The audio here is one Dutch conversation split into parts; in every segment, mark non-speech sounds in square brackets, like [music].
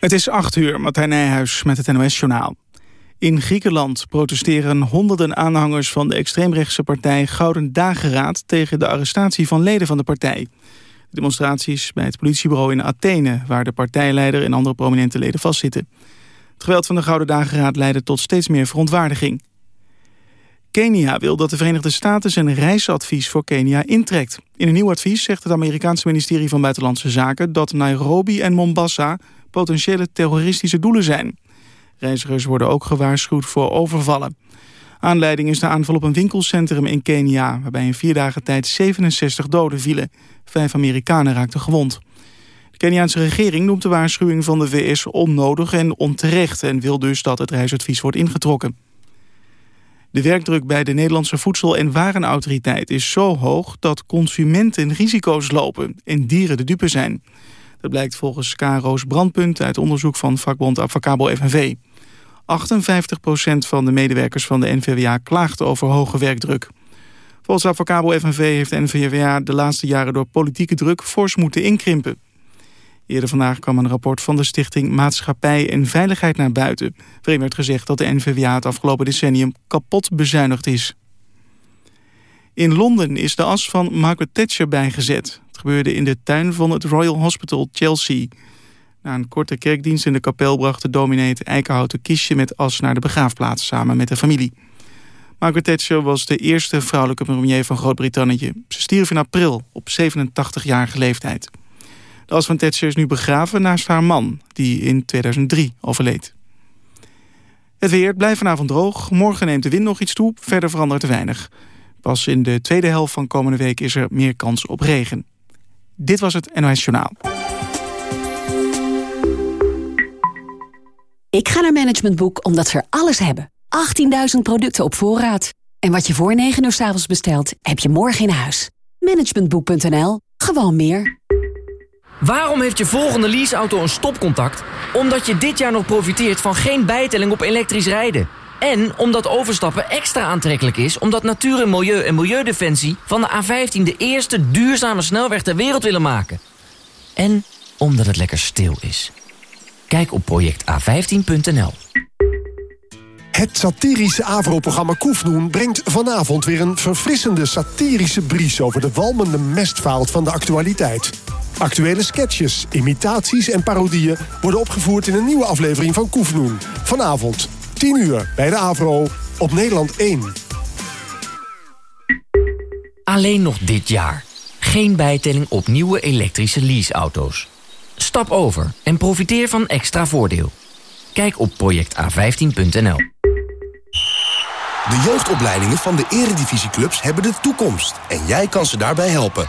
Het is acht uur, Martijn Nijhuis met het NOS-journaal. In Griekenland protesteren honderden aanhangers van de extreemrechtse partij Gouden Dageraad tegen de arrestatie van leden van de partij. De demonstraties bij het politiebureau in Athene, waar de partijleider en andere prominente leden vastzitten. Het geweld van de Gouden Dageraad leidde tot steeds meer verontwaardiging. Kenia wil dat de Verenigde Staten zijn reisadvies voor Kenia intrekt. In een nieuw advies zegt het Amerikaanse ministerie van Buitenlandse Zaken... dat Nairobi en Mombasa potentiële terroristische doelen zijn. Reizigers worden ook gewaarschuwd voor overvallen. Aanleiding is de aanval op een winkelcentrum in Kenia... waarbij in vier dagen tijd 67 doden vielen. Vijf Amerikanen raakten gewond. De Keniaanse regering noemt de waarschuwing van de VS onnodig en onterecht... en wil dus dat het reisadvies wordt ingetrokken. De werkdruk bij de Nederlandse Voedsel- en Warenautoriteit is zo hoog... dat consumenten risico's lopen en dieren de dupe zijn. Dat blijkt volgens Karo's Brandpunt uit onderzoek van vakbond Avacabo FNV. 58% van de medewerkers van de NVWA klaagt over hoge werkdruk. Volgens Avacabo FNV heeft de NVWA de laatste jaren door politieke druk fors moeten inkrimpen. Eerder vandaag kwam een rapport van de stichting Maatschappij en Veiligheid naar buiten... waarin werd gezegd dat de NVWA het afgelopen decennium kapot bezuinigd is. In Londen is de as van Margaret Thatcher bijgezet. Gebeurde in de tuin van het Royal Hospital Chelsea. Na een korte kerkdienst in de kapel bracht de dominee het eikenhouten kistje met as naar de begraafplaats samen met de familie. Margaret Thatcher was de eerste vrouwelijke premier van Groot-Brittannië. Ze stierf in april op 87-jarige leeftijd. De as van Thatcher is nu begraven naast haar man, die in 2003 overleed. Het weer blijft vanavond droog. Morgen neemt de wind nog iets toe, verder verandert er weinig. Pas in de tweede helft van komende week is er meer kans op regen. Dit was het NOS Journaal. Ik ga naar Management Boek omdat ze er alles hebben. 18.000 producten op voorraad. En wat je voor 9 uur s avonds bestelt, heb je morgen in huis. Managementboek.nl. Gewoon meer. Waarom heeft je volgende leaseauto een stopcontact? Omdat je dit jaar nog profiteert van geen bijtelling op elektrisch rijden. En omdat overstappen extra aantrekkelijk is... omdat Natuur en Milieu en Milieudefensie van de A15... de eerste duurzame snelweg ter wereld willen maken. En omdat het lekker stil is. Kijk op projecta15.nl. Het satirische AVRO-programma Koefnoen brengt vanavond weer een verfrissende satirische bries over de walmende mestvaalt van de actualiteit. Actuele sketches, imitaties en parodieën worden opgevoerd in een nieuwe aflevering van Koefnoen. Vanavond, 10 uur, bij de AVRO, op Nederland 1. Alleen nog dit jaar. Geen bijtelling op nieuwe elektrische leaseauto's. Stap over en profiteer van extra voordeel. Kijk op projecta15.nl. De jeugdopleidingen van de eredivisieclubs hebben de toekomst. En jij kan ze daarbij helpen.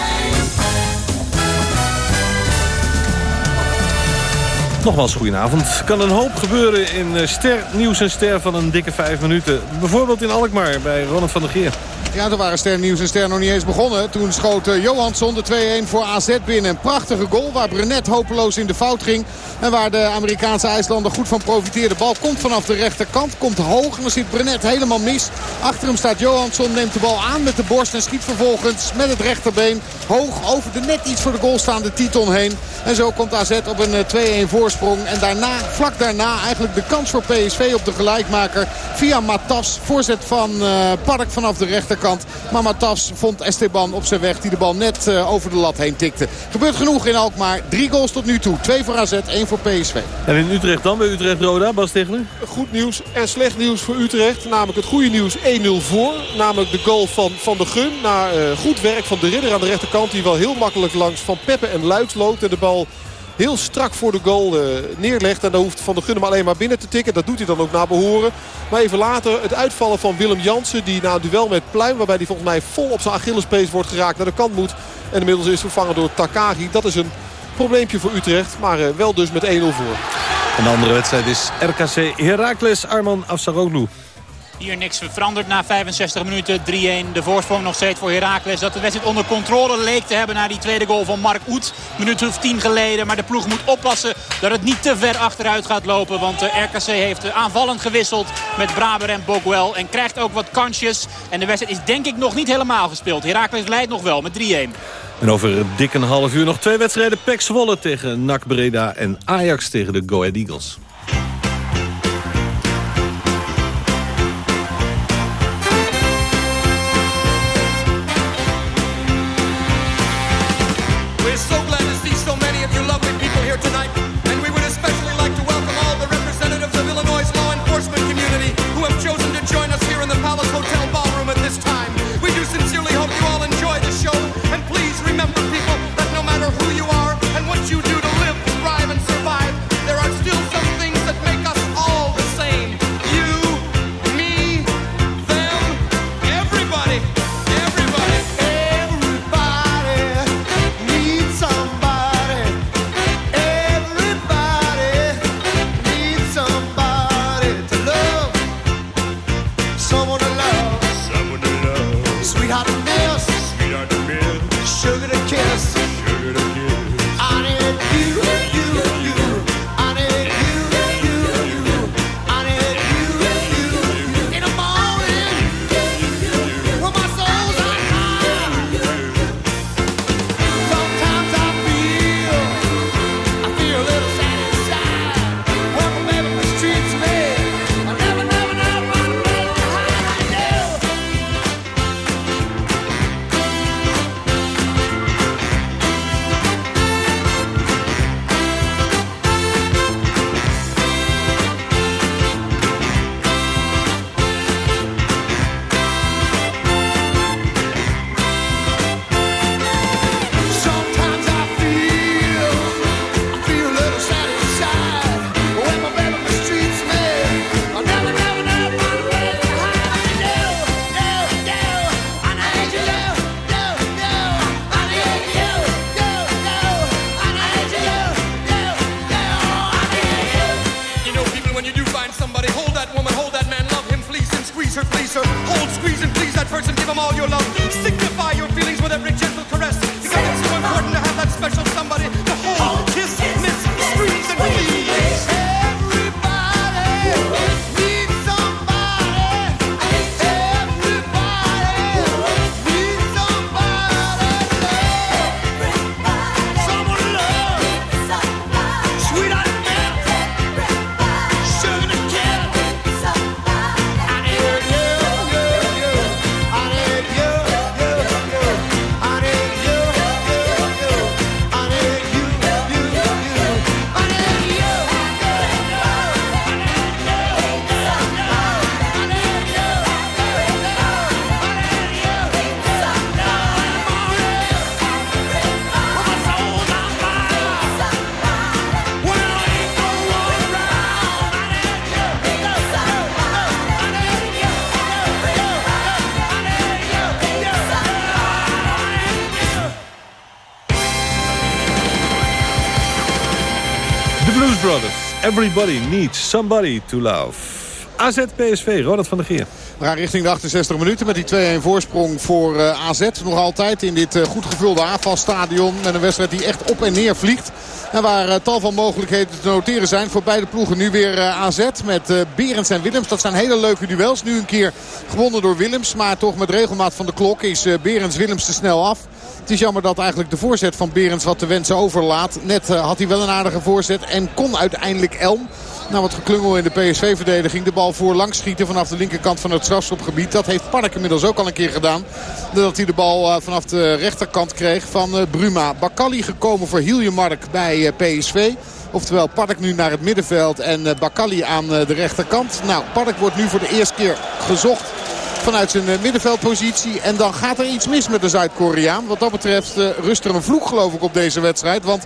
Nogmaals, goedenavond. Kan een hoop gebeuren in eh, ster, nieuws en ster van een dikke vijf minuten. Bijvoorbeeld in Alkmaar bij Ronald van der Geer. Ja, er waren Ster Nieuws en Ster nog niet eens begonnen. Toen schoot uh, Johansson de 2-1 voor AZ binnen. Een prachtige goal waar Brenet hopeloos in de fout ging. En waar de Amerikaanse IJslander goed van profiteerde. De bal komt vanaf de rechterkant, komt hoog. En dan zit Brenet helemaal mis. Achter hem staat Johansson, neemt de bal aan met de borst. En schiet vervolgens met het rechterbeen hoog over de net iets voor de goal staande Titon heen. En zo komt AZ op een 2-1 voorsprong. En daarna, vlak daarna, eigenlijk de kans voor PSV op de gelijkmaker. Via Matas, voorzet van uh, Park vanaf de rechterkant. Maar Matas vond Esteban op zijn weg die de bal net uh, over de lat heen tikte. Gebeurt genoeg in Alkmaar. Drie goals tot nu toe. Twee voor AZ, één voor PSV. En in Utrecht dan bij Utrecht-Roda, Bas Tegelen? Goed nieuws en slecht nieuws voor Utrecht. Namelijk het goede nieuws 1-0 voor. Namelijk de goal van Van de Gun. Na uh, goed werk van de ridder aan de rechterkant. Die wel heel makkelijk langs Van Peppe en Luiks loopt. En de bal heel strak voor de goal uh, neerlegt. En dan hoeft Van der Gunnem alleen maar binnen te tikken. Dat doet hij dan ook naar behoren. Maar even later het uitvallen van Willem Jansen. Die na een duel met Pluim, waarbij hij volgens mij vol op zijn Achillespees wordt geraakt, naar de kant moet. En inmiddels is vervangen door Takagi. Dat is een probleempje voor Utrecht. Maar uh, wel dus met 1-0 voor. Een andere wedstrijd is RKC Heracles Arman Afsaroglu. Hier niks veranderd na 65 minuten. 3-1 de voorsprong nog steeds voor Heracles. Dat de wedstrijd onder controle leek te hebben na die tweede goal van Mark Oet. Minuut of 10 geleden. Maar de ploeg moet oppassen dat het niet te ver achteruit gaat lopen. Want de RKC heeft aanvallend gewisseld met Braber en Bokwell. En krijgt ook wat kansjes. En de wedstrijd is denk ik nog niet helemaal gespeeld. Heracles leidt nog wel met 3-1. En over dik een half uur nog twee wedstrijden. Pek Zwolle tegen NAC Breda en Ajax tegen de Go Ahead Eagles. see so many of you lovely people here tonight. please her, please her. Hold, squeeze, and please that person, give them all your love. Everybody needs somebody to love. AZ PSV, Ronald van der Geer. We gaan richting de 68 minuten met die 2-1 voorsprong voor eh, AZ. Nog altijd in dit uh, goed gevulde aanvalstadion. Met een wedstrijd die echt op en neer vliegt. En waar uh, tal van mogelijkheden te noteren zijn voor beide ploegen. Nu weer AZ met Berends en Willems. Dat zijn hele leuke duels. Nu een keer gewonnen door Willems. Maar toch met regelmaat van de klok is Berends Willems te snel af. Is jammer dat eigenlijk de voorzet van Berends wat te wensen overlaat. Net had hij wel een aardige voorzet en kon uiteindelijk Elm nou, wat geklungel in de PSV-verdediging. De bal voorlangs schieten vanaf de linkerkant van het strafschopgebied. Dat heeft Park inmiddels ook al een keer gedaan. Dat hij de bal eh, vanaf de rechterkant kreeg van eh, Bruma. Bakali gekomen voor Hiljemark bij eh, PSV. Oftewel Park nu naar het middenveld en Bakali aan de rechterkant. Nou, Park wordt nu voor de eerste keer gezocht vanuit zijn middenveldpositie. En dan gaat er iets mis met de Zuid-Koreaan. Wat dat betreft rust er een vloek geloof ik op deze wedstrijd. Want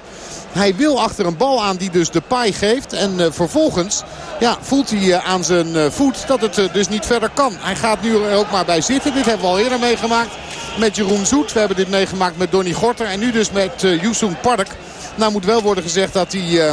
hij wil achter een bal aan die dus de paai geeft. En uh, vervolgens ja, voelt hij aan zijn voet dat het dus niet verder kan. Hij gaat nu er ook maar bij zitten. Dit hebben we al eerder meegemaakt met Jeroen Zoet. We hebben dit meegemaakt met Donny Gorter. En nu dus met Youssoung Park. Nou moet wel worden gezegd dat hij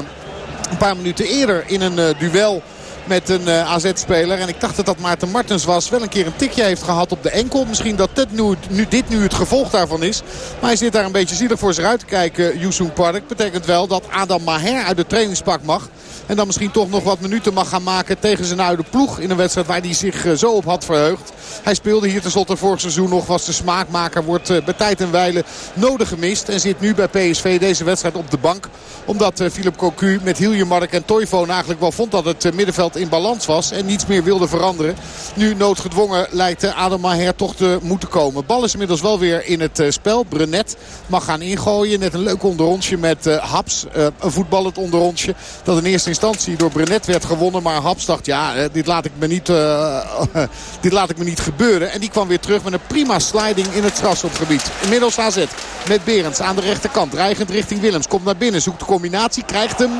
een paar minuten eerder in een duel met een AZ-speler. En ik dacht dat dat Maarten Martens was. Wel een keer een tikje heeft gehad op de enkel. Misschien dat dit nu, dit nu het gevolg daarvan is. Maar hij zit daar een beetje zielig voor zich uit te kijken, Yusun Park. Betekent wel dat Adam Maher uit de trainingspak mag. En dan misschien toch nog wat minuten mag gaan maken tegen zijn oude ploeg. In een wedstrijd waar hij zich zo op had verheugd. Hij speelde hier tenslotte vorig seizoen nog. Was de smaakmaker. Wordt bij tijd en wijle nodig gemist. En zit nu bij PSV deze wedstrijd op de bank. Omdat Philip Cocu met Hiljemark en Toivonen eigenlijk wel vond dat het middenveld in balans was. En niets meer wilde veranderen. Nu noodgedwongen lijkt Adam Maher toch te moeten komen. Bal is inmiddels wel weer in het spel. Brenet mag gaan ingooien. Net een leuk onderrondje met Haps. Een voetballend onderrondje. Dat in eerste instantie door Brenet werd gewonnen. Maar Haps dacht ja dit laat ik me niet, [laughs] dit laat ik me niet gebeuren. En die kwam weer terug met een prima sliding in het strafschopgebied. Inmiddels AZ met Berends aan de rechterkant. Dreigend richting Willems. Komt naar binnen. Zoekt de combinatie. Krijgt hem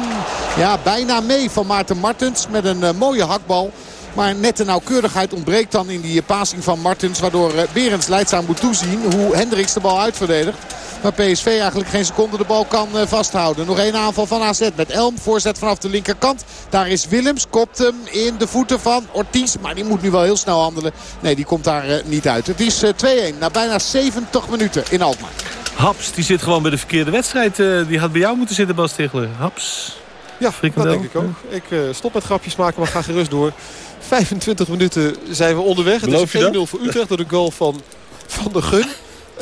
ja, bijna mee van Maarten Martens. Met een uh, mooie hakbal. Maar net de nauwkeurigheid ontbreekt dan in die passing van Martens. Waardoor uh, Berends leidzaam moet toezien hoe Hendricks de bal uitverdedigt. Maar PSV eigenlijk geen seconde de bal kan uh, vasthouden. Nog één aanval van AZ met Elm. Voorzet vanaf de linkerkant. Daar is Willems. Kopt hem in de voeten van Ortiz. Maar die moet nu wel heel snel handelen. Nee, die komt daar niet uit. Het is 2-1 na bijna 70 minuten in Alkmaar. Haps, die zit gewoon bij de verkeerde wedstrijd. die had bij jou moeten zitten, Bas Tichler. Haps. Ja, dat denk ik ook. Ik stop met grapjes maken, maar ga gerust door. 25 minuten zijn we onderweg. Beloof het is 1-0 voor Utrecht door de goal van Van de Gun.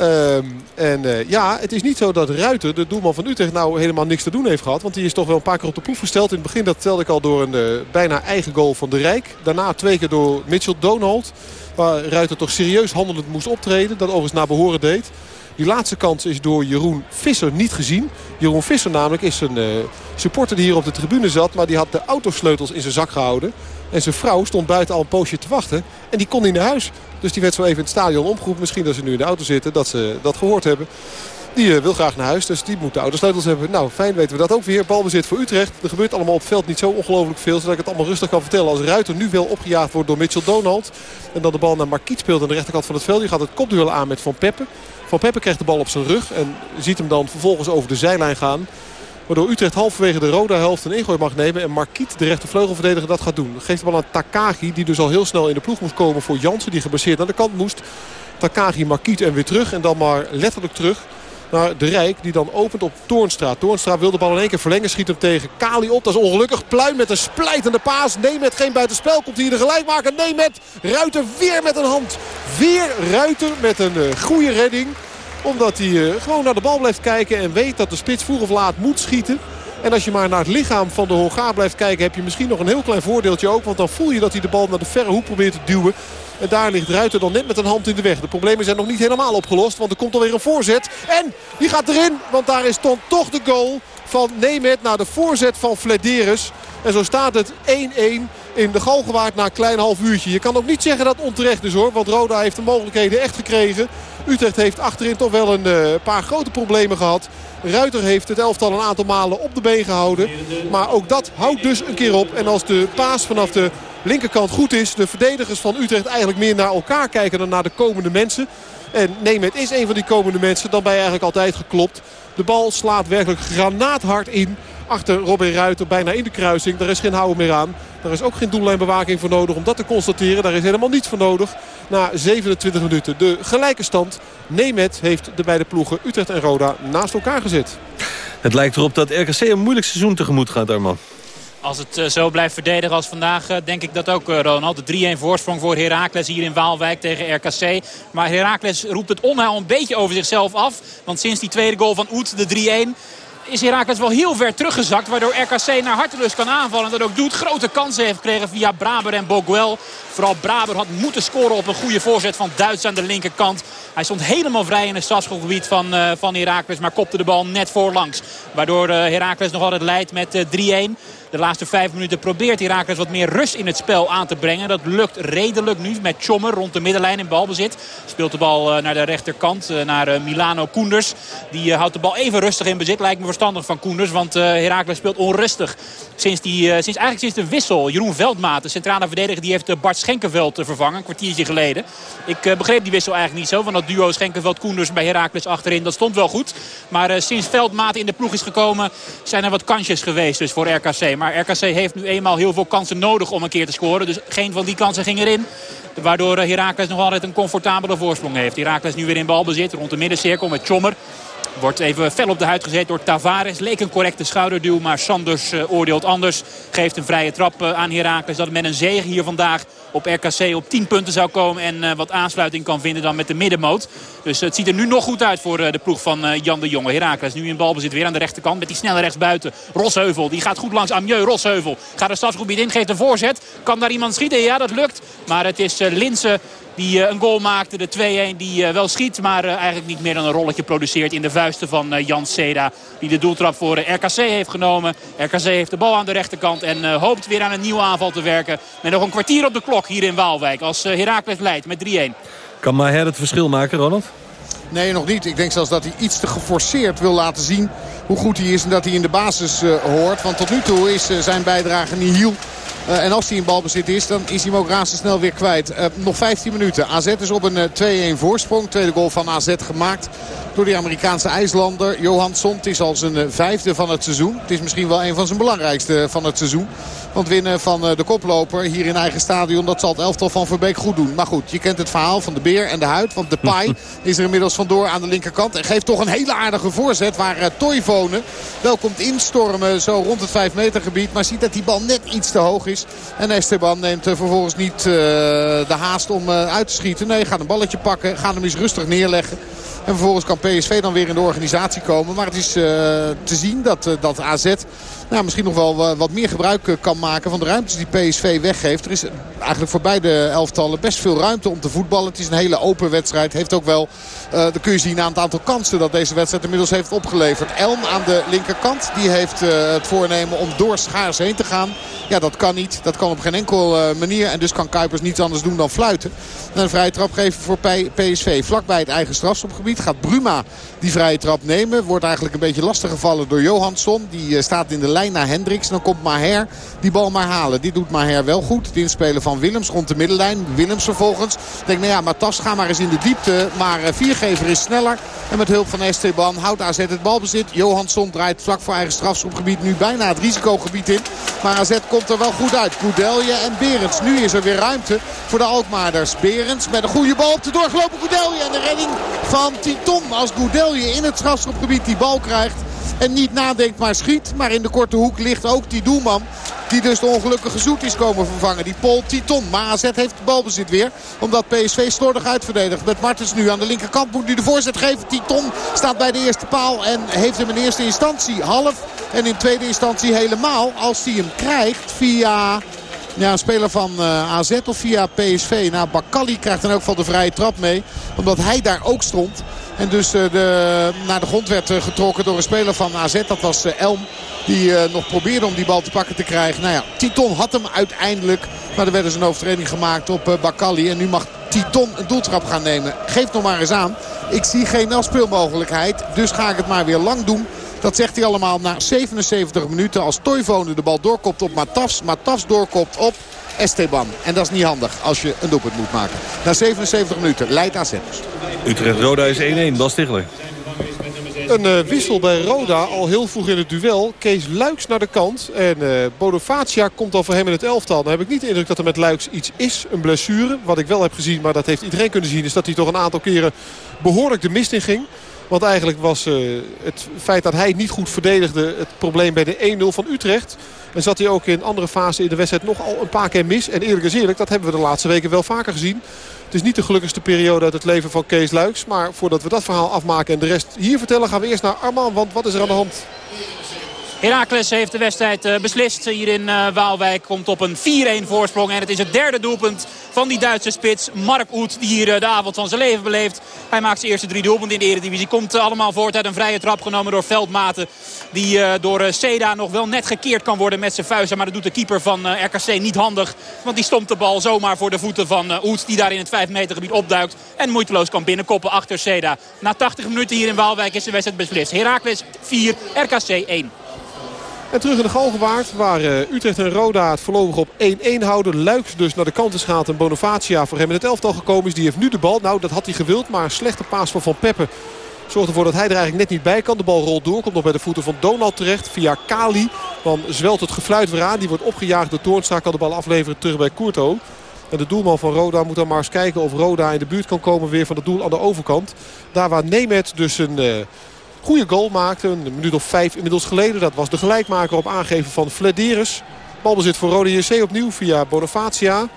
Um, en uh, ja, het is niet zo dat Ruiter, de doelman van Utrecht, nou helemaal niks te doen heeft gehad. Want die is toch wel een paar keer op de proef gesteld. In het begin dat telde ik al door een uh, bijna eigen goal van de Rijk. Daarna twee keer door Mitchell Donald. Waar Ruiter toch serieus handelend moest optreden. Dat overigens naar behoren deed. Die laatste kans is door Jeroen Visser niet gezien. Jeroen Visser namelijk is een uh, supporter die hier op de tribune zat. Maar die had de autosleutels in zijn zak gehouden. En zijn vrouw stond buiten al een poosje te wachten. En die kon niet naar huis. Dus die werd zo even in het stadion omgeroepen. Misschien dat ze nu in de auto zitten, dat ze dat gehoord hebben. Die uh, wil graag naar huis, dus die moet de autosleutels hebben. Nou, fijn weten we dat ook weer. Balbezit voor Utrecht. Er gebeurt allemaal op veld niet zo ongelooflijk veel. Zodat ik het allemaal rustig kan vertellen. Als Ruiter nu wel opgejaagd wordt door Mitchell Donald. En dan de bal naar Marquiet speelt aan de rechterkant van het veld. Die gaat het kopduel aan met Van Peppe. Van Peppe krijgt de bal op zijn rug. En ziet hem dan vervolgens over de zijlijn gaan. Waardoor Utrecht halverwege de rode helft een ingooi mag nemen. En Marquiet, de rechtervleugelverdediger, dat gaat doen. Geeft de bal aan Takagi, die dus al heel snel in de ploeg moest komen voor Jansen. Die gebaseerd aan de kant moest. Takagi, Marquiet en weer terug. En dan maar letterlijk terug naar de Rijk. Die dan opent op Toornstra. Toornstra wil de bal in één keer verlengen. Schiet hem tegen Kali op. Dat is ongelukkig. Pluim met een splijtende paas. Nee met geen buitenspel. Komt hier de gelijkmaker. Nee met Ruiter weer met een hand. Weer Ruiter met een uh, goede redding omdat hij uh, gewoon naar de bal blijft kijken en weet dat de spits vroeg of laat moet schieten. En als je maar naar het lichaam van de Hongaar blijft kijken... heb je misschien nog een heel klein voordeeltje ook. Want dan voel je dat hij de bal naar de verre hoek probeert te duwen. En daar ligt Ruiter dan net met een hand in de weg. De problemen zijn nog niet helemaal opgelost. Want er komt alweer een voorzet. En die gaat erin. Want daar is dan toch de goal van Nemet naar de voorzet van Flederis. En zo staat het 1-1 in de Galgenwaard na een klein half uurtje. Je kan ook niet zeggen dat onterecht is hoor. Want Roda heeft de mogelijkheden echt gekregen. Utrecht heeft achterin toch wel een uh, paar grote problemen gehad. Ruiter heeft het elftal een aantal malen op de been gehouden. Maar ook dat houdt dus een keer op. En als de paas vanaf de linkerkant goed is. De verdedigers van Utrecht eigenlijk meer naar elkaar kijken dan naar de komende mensen. En Nemet is een van die komende mensen. Dan ben je eigenlijk altijd geklopt. De bal slaat werkelijk granaathard in. Achter Robin Ruiter bijna in de kruising. Daar is geen houden meer aan. Daar is ook geen doellijnbewaking voor nodig om dat te constateren. Daar is helemaal niets voor nodig. Na 27 minuten de gelijke stand. Nemet heeft de beide ploegen Utrecht en Roda naast elkaar gezet. Het lijkt erop dat RKC een moeilijk seizoen tegemoet gaat, Arman. Als het uh, zo blijft verdedigen als vandaag, uh, denk ik dat ook, uh, Ronald. De 3-1 voorsprong voor Heracles hier in Waalwijk tegen RKC. Maar Heracles roept het onheil een beetje over zichzelf af. Want sinds die tweede goal van Oet, de 3-1 is Herakles wel heel ver teruggezakt. Waardoor RKC naar hartelust kan aanvallen. En dat ook doet. Grote kansen heeft gekregen via Braber en Boguel. Vooral Braber had moeten scoren op een goede voorzet van Duits aan de linkerkant. Hij stond helemaal vrij in het strafschopgebied van, uh, van Heracles. Maar kopte de bal net voorlangs. Waardoor uh, Heracles nog altijd leidt met uh, 3-1. De laatste vijf minuten probeert Herakles wat meer rust in het spel aan te brengen. Dat lukt redelijk nu met Chommer rond de middenlijn in balbezit. Speelt de bal naar de rechterkant, naar Milano Koenders. Die houdt de bal even rustig in bezit. Lijkt me verstandig van Koenders, want Herakles speelt onrustig. Sinds, die, sinds, eigenlijk sinds de wissel. Jeroen Veldmaat, de centrale verdediger, die heeft Bart Schenkenveld vervangen. Een kwartiertje geleden. Ik begreep die wissel eigenlijk niet zo. Van dat duo Schenkenveld-Koenders bij Herakles achterin. Dat stond wel goed. Maar sinds Veldmaat in de ploeg is gekomen zijn er wat kansjes geweest dus voor RKC. Maar RKC heeft nu eenmaal heel veel kansen nodig om een keer te scoren. Dus geen van die kansen ging erin. Waardoor Heracles nog altijd een comfortabele voorsprong heeft. Heracles nu weer in balbezit rond de middencirkel met Chommer. Wordt even fel op de huid gezet door Tavares. Leek een correcte schouderduw, maar Sanders uh, oordeelt anders. Geeft een vrije trap aan Heracles. Dat met een zege hier vandaag op RKC op 10 punten zou komen. En uh, wat aansluiting kan vinden dan met de middenmoot. Dus het ziet er nu nog goed uit voor de ploeg van Jan de Jonge. Heracles nu in balbezit weer aan de rechterkant met die snelle rechtsbuiten. Rosheuvel, die gaat goed langs Amieux. Rosheuvel gaat het stadsgebied in, geeft een voorzet. Kan daar iemand schieten? Ja, dat lukt. Maar het is Linsen die een goal maakte, de 2-1, die wel schiet. Maar eigenlijk niet meer dan een rolletje produceert in de vuisten van Jan Seda. Die de doeltrap voor RKC heeft genomen. RKC heeft de bal aan de rechterkant en hoopt weer aan een nieuwe aanval te werken. Met nog een kwartier op de klok hier in Waalwijk. Als Heracles leidt met 3-1. Kan Maher het verschil maken, Ronald? Nee, nog niet. Ik denk zelfs dat hij iets te geforceerd wil laten zien hoe goed hij is en dat hij in de basis uh, hoort. Want tot nu toe is uh, zijn bijdrage niet heel. Uh, en als hij in balbezit is, dan is hij hem ook razendsnel weer kwijt. nog 15 minuten. AZ is op een 2-1 voorsprong. Tweede goal van AZ gemaakt door de Amerikaanse IJslander Johansson. Het is al zijn vijfde van het seizoen. Het is misschien wel een van zijn belangrijkste van het seizoen. Want winnen van de koploper hier in eigen stadion, dat zal het elftal van Verbeek goed doen. Maar goed, je kent het verhaal van de beer en de huid. Want de paai [laughs] is er inmiddels vandoor aan de linkerkant. En geeft toch een hele aardige voorzet waar uh, Toivonen wel komt instormen zo rond het 5 meter gebied. Maar ziet dat die bal net iets te hoog is. En Esteban neemt uh, vervolgens niet uh, de haast om uit te schieten. Nee, gaat een balletje pakken. Gaat hem eens rustig neerleggen. En vervolgens kan PSV dan weer in de organisatie komen. Maar het is te zien dat, dat AZ nou, misschien nog wel wat meer gebruik kan maken van de ruimtes die PSV weggeeft. Er is eigenlijk voor beide elftallen best veel ruimte om te voetballen. Het is een hele open wedstrijd. Heeft ook wel, dan kun je zien aan het aantal kansen dat deze wedstrijd inmiddels heeft opgeleverd. Elm aan de linkerkant. Die heeft uh, het voornemen om door Schaars heen te gaan. Ja, dat kan niet. Dat kan op geen enkel uh, manier. En dus kan Kuipers niets anders doen dan fluiten. En een vrije trap geven voor PSV. Vlakbij het eigen strafschopgebied gaat Bruma die vrije trap nemen. Wordt eigenlijk een beetje lastig gevallen door Johansson. Die staat in de lijn naar Hendricks. Dan komt Maher die bal maar halen. Dit doet Maher wel goed. Het inspelen van Willems rond de middenlijn. Willems vervolgens denkt, nou ja, Matas ga maar eens in de diepte. Maar Viergever is sneller. En met hulp van Esteban houdt AZ het balbezit. Johansson draait vlak voor eigen strafschopgebied nu bijna het risicogebied in. Maar AZ komt er wel goed uit. Goudelje en Berends. Nu is er weer ruimte voor de Alkmaarders. Berends met een goede bal op de doorgelopen Goudelje. En de redding van Titon als Goudelje in het strafschopgebied die bal krijgt. En niet nadenkt maar schiet. Maar in de korte hoek ligt ook die doelman. Die dus de ongelukkige Zoet is komen vervangen. Die Paul Titon. Maar AZ heeft de balbezit weer. Omdat PSV slordig uitverdedigt. Met Martens nu aan de linkerkant moet nu de voorzet geven. Titon staat bij de eerste paal. En heeft hem in eerste instantie half. En in tweede instantie helemaal. Als hij hem krijgt via... Ja, een speler van uh, AZ of via PSV. Nou, Bakali krijgt dan ook van de vrije trap mee. Omdat hij daar ook stond. En dus uh, de, naar de grond werd uh, getrokken door een speler van AZ. Dat was Elm. Die nog probeerde om die bal te pakken te krijgen. Nou ja, Titon had hem uiteindelijk. Maar er werd dus een overtreding gemaakt op Bakali. En nu mag Titon een doeltrap gaan nemen. Geef nog maar eens aan. Ik zie geen afspeelmogelijkheid. Dus ga ik het maar weer lang doen. Dat zegt hij allemaal na 77 minuten als Toivonen de bal doorkopt op Matafs. Matafs doorkopt op Esteban. En dat is niet handig als je een doelpunt moet maken. Na 77 minuten leidt AZ. Utrecht-Roda is 1-1. Bas Stigler. Een uh, wissel bij Roda al heel vroeg in het duel. Kees Luiks naar de kant. En uh, Bodovacia komt al voor hem in het elftal. Dan heb ik niet de indruk dat er met Luiks iets is. Een blessure. Wat ik wel heb gezien, maar dat heeft iedereen kunnen zien... is dat hij toch een aantal keren behoorlijk de mist in ging. Want eigenlijk was uh, het feit dat hij niet goed verdedigde het probleem bij de 1-0 van Utrecht. En zat hij ook in andere fasen in de wedstrijd nogal een paar keer mis. En eerlijk is eerlijk, dat hebben we de laatste weken wel vaker gezien. Het is niet de gelukkigste periode uit het leven van Kees Luiks. Maar voordat we dat verhaal afmaken en de rest hier vertellen... gaan we eerst naar Arman, want wat is er aan de hand? Heracles heeft de wedstrijd uh, beslist hier in uh, Waalwijk. Komt op een 4-1 voorsprong. En het is het derde doelpunt van die Duitse spits. Mark Oet die hier uh, de avond van zijn leven beleeft. Hij maakt zijn eerste drie doelpunten in de eredivisie. Komt allemaal voort uit een vrije trap genomen door Veldmaten. Die door Seda nog wel net gekeerd kan worden met zijn vuisten. Maar dat doet de keeper van RKC niet handig. Want die stomt de bal zomaar voor de voeten van Oet. Die daar in het 5 meter gebied opduikt. En moeiteloos kan binnenkoppen achter Seda. Na 80 minuten hier in Waalwijk is de wedstrijd beslist. Heracles 4, RKC 1. En terug in de Galgenwaard waar uh, Utrecht en Roda het voorlopig op 1-1 houden. Luiks dus naar de kant is gehaald en Bonavacia voor hem in het elftal gekomen is. Die heeft nu de bal. Nou, dat had hij gewild, maar een slechte paas van Van Peppe zorgt ervoor dat hij er eigenlijk net niet bij kan. De bal rolt door, komt nog bij de voeten van Donald terecht via Kali. Dan zwelt het gefluit weer aan. Die wordt opgejaagd door Toornstra. Kan de bal afleveren terug bij Courto. En de doelman van Roda moet dan maar eens kijken of Roda in de buurt kan komen weer van het doel aan de overkant. Daar waar Nemet dus een uh, goede goal maakte. Een minuut of vijf inmiddels geleden. Dat was de gelijkmaker op aangeven van Flederis. Balbezit voor Roda JC opnieuw via Bonifacia.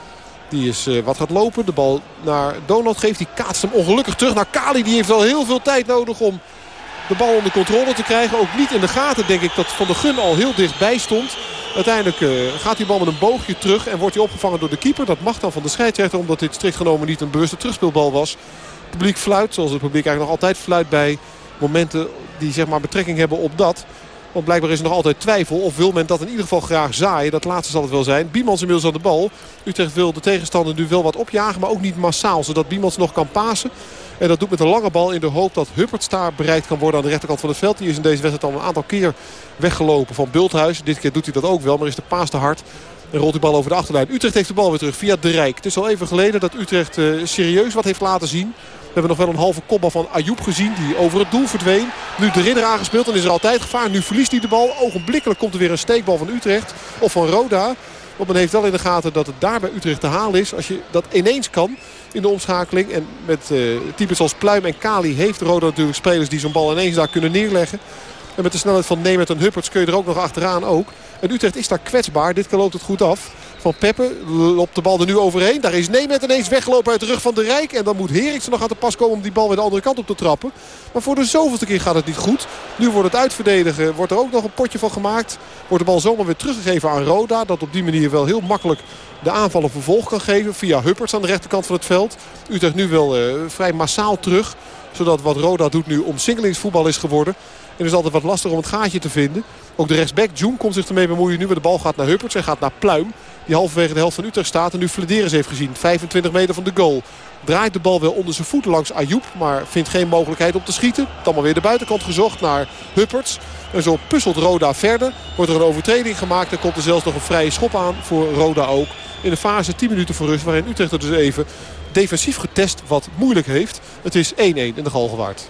Die is uh, wat gaat lopen. De bal naar Donald geeft. Die kaatst hem ongelukkig terug naar Kali. Die heeft al heel veel tijd nodig om de bal onder controle te krijgen. Ook niet in de gaten denk ik dat Van der Gun al heel dichtbij stond. Uiteindelijk uh, gaat die bal met een boogje terug en wordt hij opgevangen door de keeper. Dat mag dan van de scheidsrechter omdat dit strikt genomen niet een bewuste terugspeelbal was. Het publiek fluit zoals het publiek eigenlijk nog altijd fluit bij momenten die zeg maar betrekking hebben op dat. Want blijkbaar is er nog altijd twijfel. Of wil men dat in ieder geval graag zaaien. Dat laatste zal het wel zijn. Biemans inmiddels aan de bal. Utrecht wil de tegenstander nu wel wat opjagen. Maar ook niet massaal. Zodat Biemans nog kan pasen. En dat doet met een lange bal in de hoop dat Huppertstaar bereikt kan worden aan de rechterkant van het veld. Die is in deze wedstrijd al een aantal keer weggelopen van Bulthuis. Dit keer doet hij dat ook wel, maar is de paas te hard. En rolt die bal over de achterlijn. Utrecht heeft de bal weer terug via de Rijk. Het is al even geleden dat Utrecht uh, serieus wat heeft laten zien. We hebben nog wel een halve kopbal van Ayoub gezien. Die over het doel verdween. Nu de ridder aangespeeld. Dan is er altijd gevaar. Nu verliest hij de bal. Ogenblikkelijk komt er weer een steekbal van Utrecht. Of van Roda. Want men heeft wel in de gaten dat het daar bij Utrecht te halen is. Als je dat ineens kan in de omschakeling. En met uh, types als Pluim en Kali heeft Roda natuurlijk spelers die zo'n bal ineens daar kunnen neerleggen. En met de snelheid van Nemeth en Hupperts kun je er ook nog achteraan ook. En Utrecht is daar kwetsbaar. Dit keer loopt het goed af. Van Peppe loopt de bal er nu overheen. Daar is Nemeth ineens weggelopen uit de rug van de Rijk. En dan moet Heriksen nog aan de pas komen om die bal weer de andere kant op te trappen. Maar voor de zoveelste keer gaat het niet goed. Nu wordt het uitverdedigen. Wordt er ook nog een potje van gemaakt. Wordt de bal zomaar weer teruggegeven aan Roda. Dat op die manier wel heel makkelijk de aanval een vervolg kan geven. Via Hupperts aan de rechterkant van het veld. Utrecht nu wel uh, vrij massaal terug. Zodat wat Roda doet nu omsingelingsvoetbal is geworden. En het is altijd wat lastig om het gaatje te vinden. Ook de rechtsback June komt zich ermee bemoeien nu. waar de bal gaat naar Hupperts en gaat naar Pluim. Die halverwege de helft van Utrecht staat. En nu Flederis heeft gezien. 25 meter van de goal. Draait de bal wel onder zijn voeten langs Ayoub. Maar vindt geen mogelijkheid om te schieten. Dan maar weer de buitenkant gezocht naar Hupperts. En zo puzzelt Roda verder. Wordt er een overtreding gemaakt. En komt er zelfs nog een vrije schop aan voor Roda ook. In de fase 10 minuten voor rust. Waarin Utrecht er dus even defensief getest wat moeilijk heeft. Het is 1-1 in de Galgenwaard.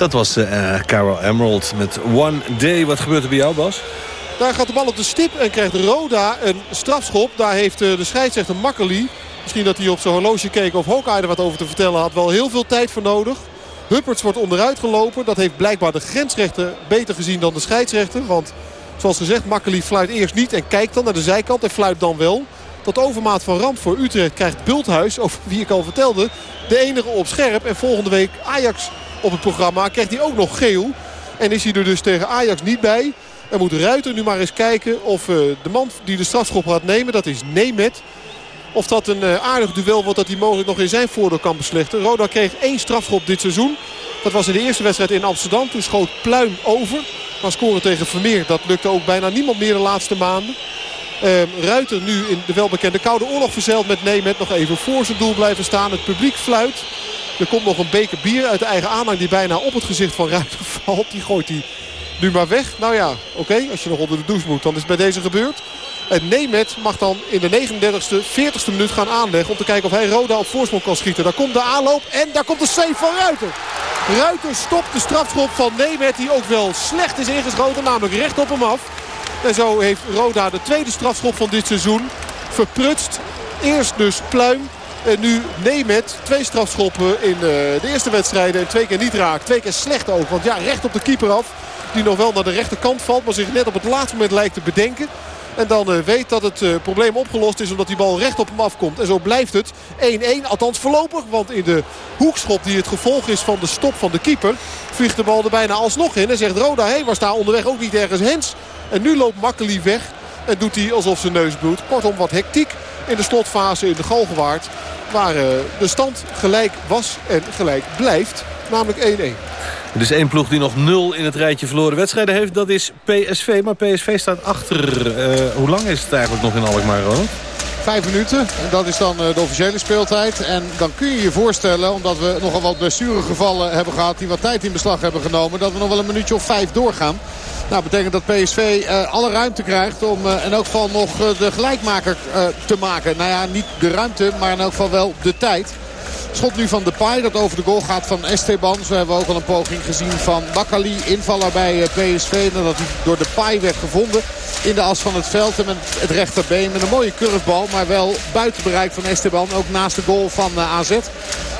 Dat was uh, Carol Emerald met One Day. Wat gebeurt er bij jou, Bas? Daar gaat de bal op de stip en krijgt Roda een strafschop. Daar heeft uh, de scheidsrechter Makkeli Misschien dat hij op zijn horloge keek of Hawkeye er wat over te vertellen had. Wel heel veel tijd voor nodig. Hupperts wordt onderuit gelopen. Dat heeft blijkbaar de grensrechter beter gezien dan de scheidsrechter. Want zoals gezegd, Makkeli fluit eerst niet en kijkt dan naar de zijkant en fluit dan wel. Tot overmaat van ramp voor Utrecht krijgt Bulthuis, over wie ik al vertelde, de enige op scherp. En volgende week Ajax op het programma krijgt hij ook nog geel. En is hij er dus tegen Ajax niet bij. En moet Ruiter nu maar eens kijken of uh, de man die de strafschop gaat nemen, dat is Nemet. Of dat een uh, aardig duel wordt dat hij mogelijk nog in zijn voordeel kan beslechten. Roda kreeg één strafschop dit seizoen. Dat was in de eerste wedstrijd in Amsterdam. Toen schoot Pluim over. Maar scoren tegen Vermeer, dat lukte ook bijna niemand meer de laatste maanden. Uh, Ruiter nu in de welbekende Koude Oorlog verzeild met Nemet. Nog even voor zijn doel blijven staan. Het publiek fluit. Er komt nog een beker bier uit de eigen aanhang die bijna op het gezicht van Ruiter [laughs] valt. Die gooit hij nu maar weg. Nou ja, oké. als je nog onder de douche moet, dan is het bij deze gebeurd. En Nemet mag dan in de 39e, 40e minuut gaan aanleggen. Om te kijken of hij Roda op voorsprong kan schieten. Daar komt de aanloop en daar komt de save van Ruiter. Ruiter stopt de strafschop van Nemet. Die ook wel slecht is ingeschoten. Namelijk recht op hem af. En zo heeft Roda de tweede strafschop van dit seizoen verprutst. Eerst dus Pluim. En nu Nemet. Twee strafschoppen in de eerste wedstrijden. En twee keer niet raakt. Twee keer slecht ook. Want ja, recht op de keeper af. Die nog wel naar de rechterkant valt. Maar zich net op het laatste moment lijkt te bedenken. En dan uh, weet dat het uh, probleem opgelost is omdat die bal recht op hem afkomt. En zo blijft het 1-1. Althans voorlopig. Want in de hoekschop die het gevolg is van de stop van de keeper. Vliegt de bal er bijna alsnog in. En zegt Roda, hé, hey, waar staat onderweg ook niet ergens Hens. En nu loopt Makkeli weg. En doet hij alsof zijn neus bloedt. Kortom wat hectiek in de slotfase in de Galgenwaard. Waar uh, de stand gelijk was en gelijk blijft. Namelijk 1-1. Er is één ploeg die nog nul in het rijtje verloren wedstrijden heeft. Dat is PSV. Maar PSV staat achter. Uh, hoe lang is het eigenlijk nog in Alkmaar, Ronald? Vijf minuten. En dat is dan de officiële speeltijd. En dan kun je je voorstellen, omdat we nogal wat blessuregevallen hebben gehad... die wat tijd in beslag hebben genomen, dat we nog wel een minuutje of vijf doorgaan. Nou, betekent dat PSV uh, alle ruimte krijgt om uh, in elk geval nog de gelijkmaker te maken. Nou ja, niet de ruimte, maar in elk geval wel de tijd. Schot nu van Depay dat over de goal gaat van Esteban. Zo hebben we ook al een poging gezien van Bakali. Invaller bij PSV. Nadat hij door Depay werd gevonden in de as van het veld. En met het rechterbeen met een mooie curvebal. Maar wel buiten bereik van Esteban. Ook naast de goal van AZ.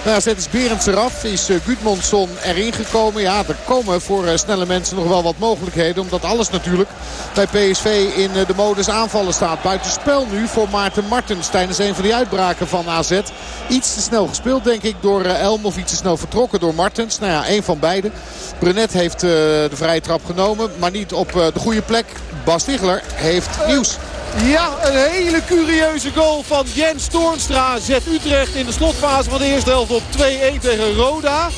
Nou, AZ is Berends eraf. Is uh, Gudmundsson erin gekomen. Ja, er komen voor snelle mensen nog wel wat mogelijkheden. Omdat alles natuurlijk bij PSV in de modus aanvallen staat. Buitenspel nu voor Maarten Martens. Tijdens een van die uitbraken van AZ. Iets te snel gespeeld denk ik door Elm. Of iets te snel vertrokken door Martens. Nou ja, één van beiden. Brunet heeft de vrije trap genomen. Maar niet op de goede plek. Bas Stigler heeft nieuws. Ja, een hele curieuze goal van Jens Toornstra. Zet Utrecht in de slotfase van de eerste helft op 2-1 tegen Roda.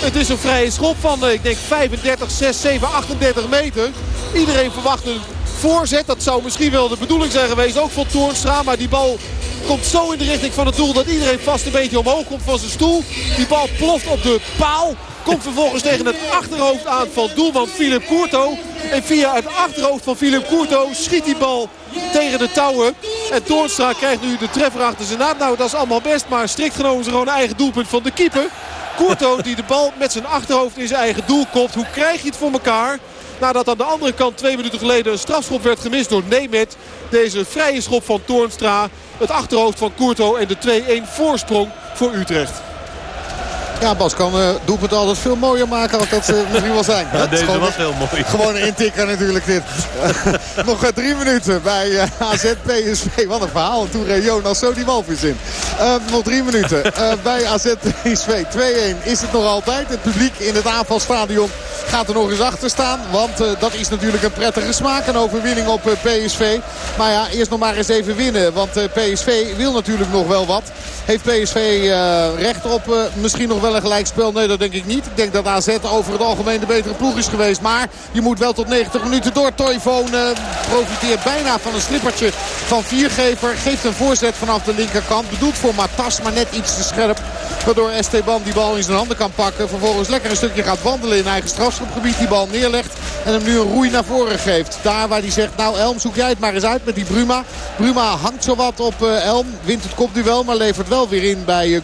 Het is een vrije schop van, ik denk, 35, 6, 7, 38 meter. Iedereen verwacht een voorzet. Dat zou misschien wel de bedoeling zijn geweest, ook van Toornstra. Maar die bal komt zo in de richting van het doel dat iedereen vast een beetje omhoog komt van zijn stoel. Die bal ploft op de paal. Komt vervolgens tegen het achterhoofd aan van doelman Philip Courto. En via het achterhoofd van Philip Courto schiet die bal tegen de touwen. En Toornstra krijgt nu de treffer achter zijn naam. Nou, dat is allemaal best, maar strikt genomen is gewoon een eigen doelpunt van de keeper. Courto die de bal met zijn achterhoofd in zijn eigen doel kopt. Hoe krijg je het voor elkaar? Nadat aan de andere kant twee minuten geleden een strafschop werd gemist door Nemet. Deze vrije schop van Toornstra. Het achterhoofd van Courto en de 2-1 voorsprong voor Utrecht. Ja, Bas kan uh, doelpunt altijd veel mooier maken dan dat ze misschien wel zijn. Ja, deze was heel mooi. [laughs] Gewoon een intikker natuurlijk dit. [laughs] Nog uh, drie minuten bij uh, AZ PSV. Wat een verhaal. En toen reed Jonas zo die walvis in. nog drie minuten bij AZ PSV. 2-1 is het nog altijd. Het publiek in het aanvalstadion gaat er nog eens achter staan. Want dat is natuurlijk een prettige smaak. Een overwinning op PSV. Maar ja, eerst nog maar eens even winnen. Want PSV wil natuurlijk nog wel wat. Heeft PSV recht op misschien nog wel een gelijkspel? Nee, dat denk ik niet. Ik denk dat AZ over het algemeen de betere ploeg is geweest. Maar je moet wel tot 90 minuten door. Toivonen profiteert bijna van een slippertje van Viergever. Geeft een voorzet vanaf de linkerkant. Bedoeld voor Matas, maar net iets te scherp. Waardoor Esteban die bal in zijn handen kan pakken. Vervolgens lekker een stukje gaat wandelen in eigen strafschopgebied. Die bal neerlegt en hem nu een roei naar voren geeft. Daar waar hij zegt, nou Elm zoek jij het maar eens uit met die Bruma. Bruma hangt zowat op uh, Elm. Wint het kopduel, maar levert wel weer in bij uh.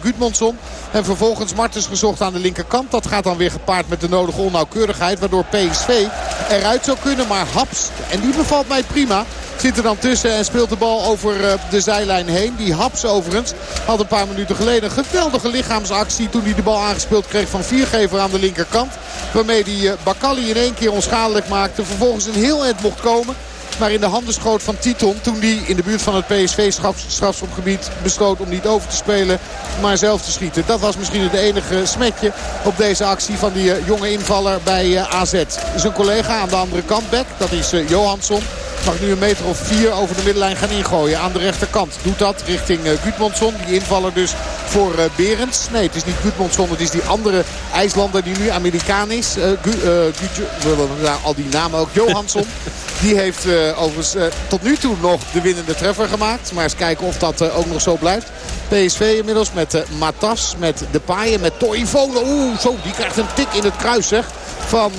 En vervolgens Martens gezocht aan de linkerkant. Dat gaat dan weer gepaard met de nodige onnauwkeurigheid. Waardoor PSV eruit zou kunnen. Maar Haps, en die bevalt mij prima zit er dan tussen en speelt de bal over de zijlijn heen. Die Haps overigens had een paar minuten geleden een geweldige lichaamsactie... toen hij de bal aangespeeld kreeg van Viergever aan de linkerkant. Waarmee hij Bakali in één keer onschadelijk maakte. Vervolgens een heel eind mocht komen. Maar in de handen schoot van Titon toen hij in de buurt van het PSV strafschopgebied besloot om niet over te spelen. Maar zelf te schieten. Dat was misschien het enige smetje op deze actie van die eh, jonge invaller bij eh, AZ. Zijn collega aan de andere kant, Beck, dat is eh, Johansson. Mag nu een meter of vier over de middenlijn gaan ingooien. Aan de rechterkant doet dat richting Gudmundsson. Die invaller dus voor uh, Berends. Nee, het is niet Gudmundsson. Het is die andere IJslander die nu Amerikaan is. Uh, uh, al die namen ook. Johansson. [laughs] Die heeft overigens tot nu toe nog de winnende treffer gemaakt. Maar eens kijken of dat ook nog zo blijft. PSV inmiddels met Matas, met Depay en met Toivonen. Oeh, zo, die krijgt een tik in het kruis zeg. Van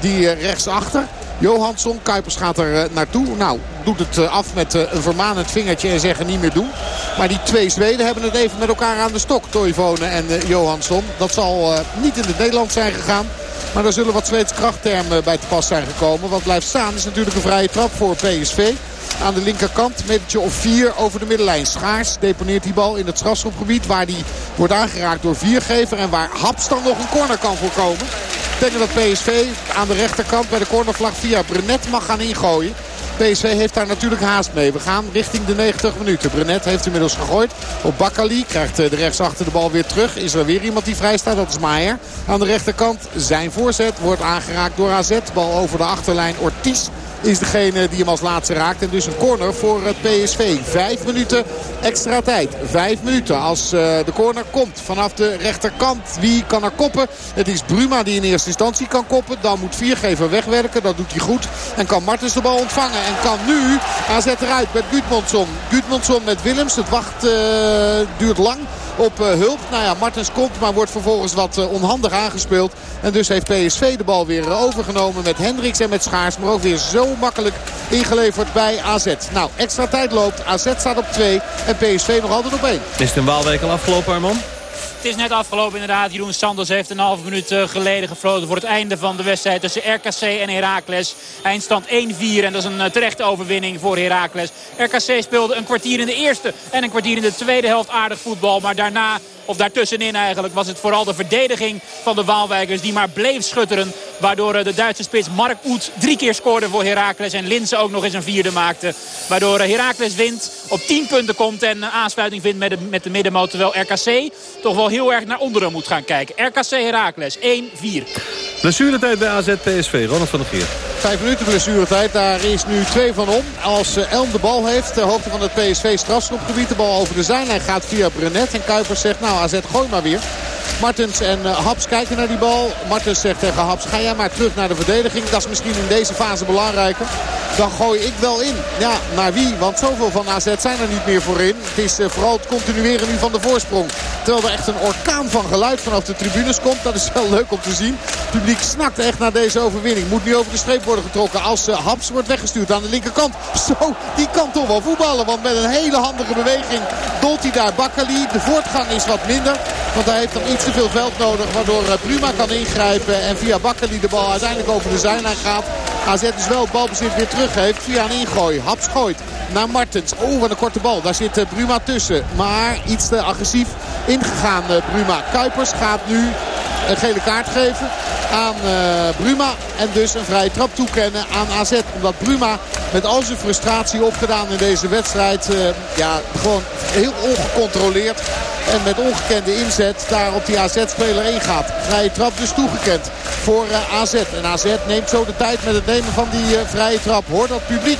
die rechtsachter. Johansson, Kuipers gaat er naartoe. Nou, doet het af met een vermanend vingertje en zeggen niet meer doen. Maar die twee Zweden hebben het even met elkaar aan de stok. Toivonen en Johansson. Dat zal niet in het Nederland zijn gegaan. Maar daar zullen wat Zweedse krachttermen bij te pas zijn gekomen. Wat blijft staan is natuurlijk een vrije trap voor PSV. Aan de linkerkant, metertje of vier over de middenlijn. Schaars deponeert die bal in het strafschopgebied. Waar die wordt aangeraakt door Viergever. En waar Haps dan nog een corner kan voorkomen. Betekent dat PSV aan de rechterkant bij de cornervlag via Brenet mag gaan ingooien. PSV heeft daar natuurlijk haast mee. We gaan richting de 90 minuten. Brenet heeft inmiddels gegooid op Bakkali. Krijgt eh, de rechtsachter de bal weer terug. Is er weer iemand die vrij staat? Dat is Maier. Aan de rechterkant zijn voorzet wordt aangeraakt door AZ. Bal over de achterlijn Ortiz is degene die hem als laatste raakt. En dus een corner voor het PSV. Vijf minuten extra tijd. Vijf minuten als uh, de corner komt vanaf de rechterkant. Wie kan er koppen? Het is Bruma die in eerste instantie kan koppen. Dan moet Viergever wegwerken. Dat doet hij goed. En kan Martens de bal ontvangen. En kan nu AZ eruit met Gudmundsson. Gudmundsson met Willems. Het wacht uh, duurt lang op uh, hulp. Nou ja, Martens komt, maar wordt vervolgens wat uh, onhandig aangespeeld. En dus heeft PSV de bal weer overgenomen met Hendricks en met Schaars. Maar ook weer zo makkelijk ingeleverd bij AZ. Nou, extra tijd loopt. AZ staat op 2 en PSV nog altijd op 1. Is het een Waalwijk al afgelopen, Arman? Het is net afgelopen inderdaad. Jeroen Sanders heeft een halve minuut eh, geleden gefloten voor het einde van de wedstrijd tussen RKC en Heracles. Eindstand 1-4 en dat is een terechte overwinning voor Heracles. RKC speelde een kwartier in de eerste en een kwartier in de tweede helft aardig voetbal. Maar daarna of daartussenin eigenlijk was het vooral de verdediging van de Waalwijkers die maar bleef schutteren. Waardoor eh, de Duitse spits Mark Oet drie keer scoorde voor Heracles. En Linse ook nog eens een vierde maakte. Waardoor eh, Heracles wint, op 10 punten komt en aansluiting vindt met de, met de middenmoot. Terwijl RKC toch wel heel erg naar onderen moet gaan kijken. RKC Heracles 1-4. Blessuretijd bij AZ PSV. Ronald van der Geer. Vijf minuten blessuretijd. Daar is nu twee van om. Als eh, Elm de bal heeft, de hoogte van het PSV strafschopgebied. De bal over de zijlijn gaat via Brenet. En Kuipers zegt, nou AZ gooi maar weer. Martens en Haps kijken naar die bal. Martens zegt tegen Haps, ga jij maar terug naar de verdediging. Dat is misschien in deze fase belangrijker. Dan gooi ik wel in. Ja, naar wie? Want zoveel van AZ zijn er niet meer voorin. Het is uh, vooral het continueren nu van de voorsprong. Terwijl er echt een orkaan van geluid vanaf de tribunes komt. Dat is wel leuk om te zien. Het publiek snakt echt naar deze overwinning. Moet nu over de streep worden getrokken als uh, Haps wordt weggestuurd aan de linkerkant. Zo, die kan toch wel voetballen. Want met een hele handige beweging dolt hij daar Bakkali. De voortgang is wat minder. Want hij heeft dan iets te veel veld nodig. Waardoor Bruma kan ingrijpen. En via Bakkali de bal uiteindelijk over de zijlijn gaat. AZ dus wel het balbezit weer teruggeeft via een ingooi. Haps gooit naar Martens. Oh, wat een korte bal. Daar zit Bruma tussen. Maar iets te agressief ingegaan Bruma. Kuipers gaat nu een gele kaart geven aan uh, Bruma. En dus een vrije trap toekennen aan AZ. Omdat Bruma met al zijn frustratie opgedaan in deze wedstrijd... Ja, gewoon heel ongecontroleerd en met ongekende inzet daar op die AZ-speler ingaat. Vrije trap dus toegekend voor uh, AZ. En AZ neemt zo de tijd met het nemen van die vrije trap. Hoor dat publiek.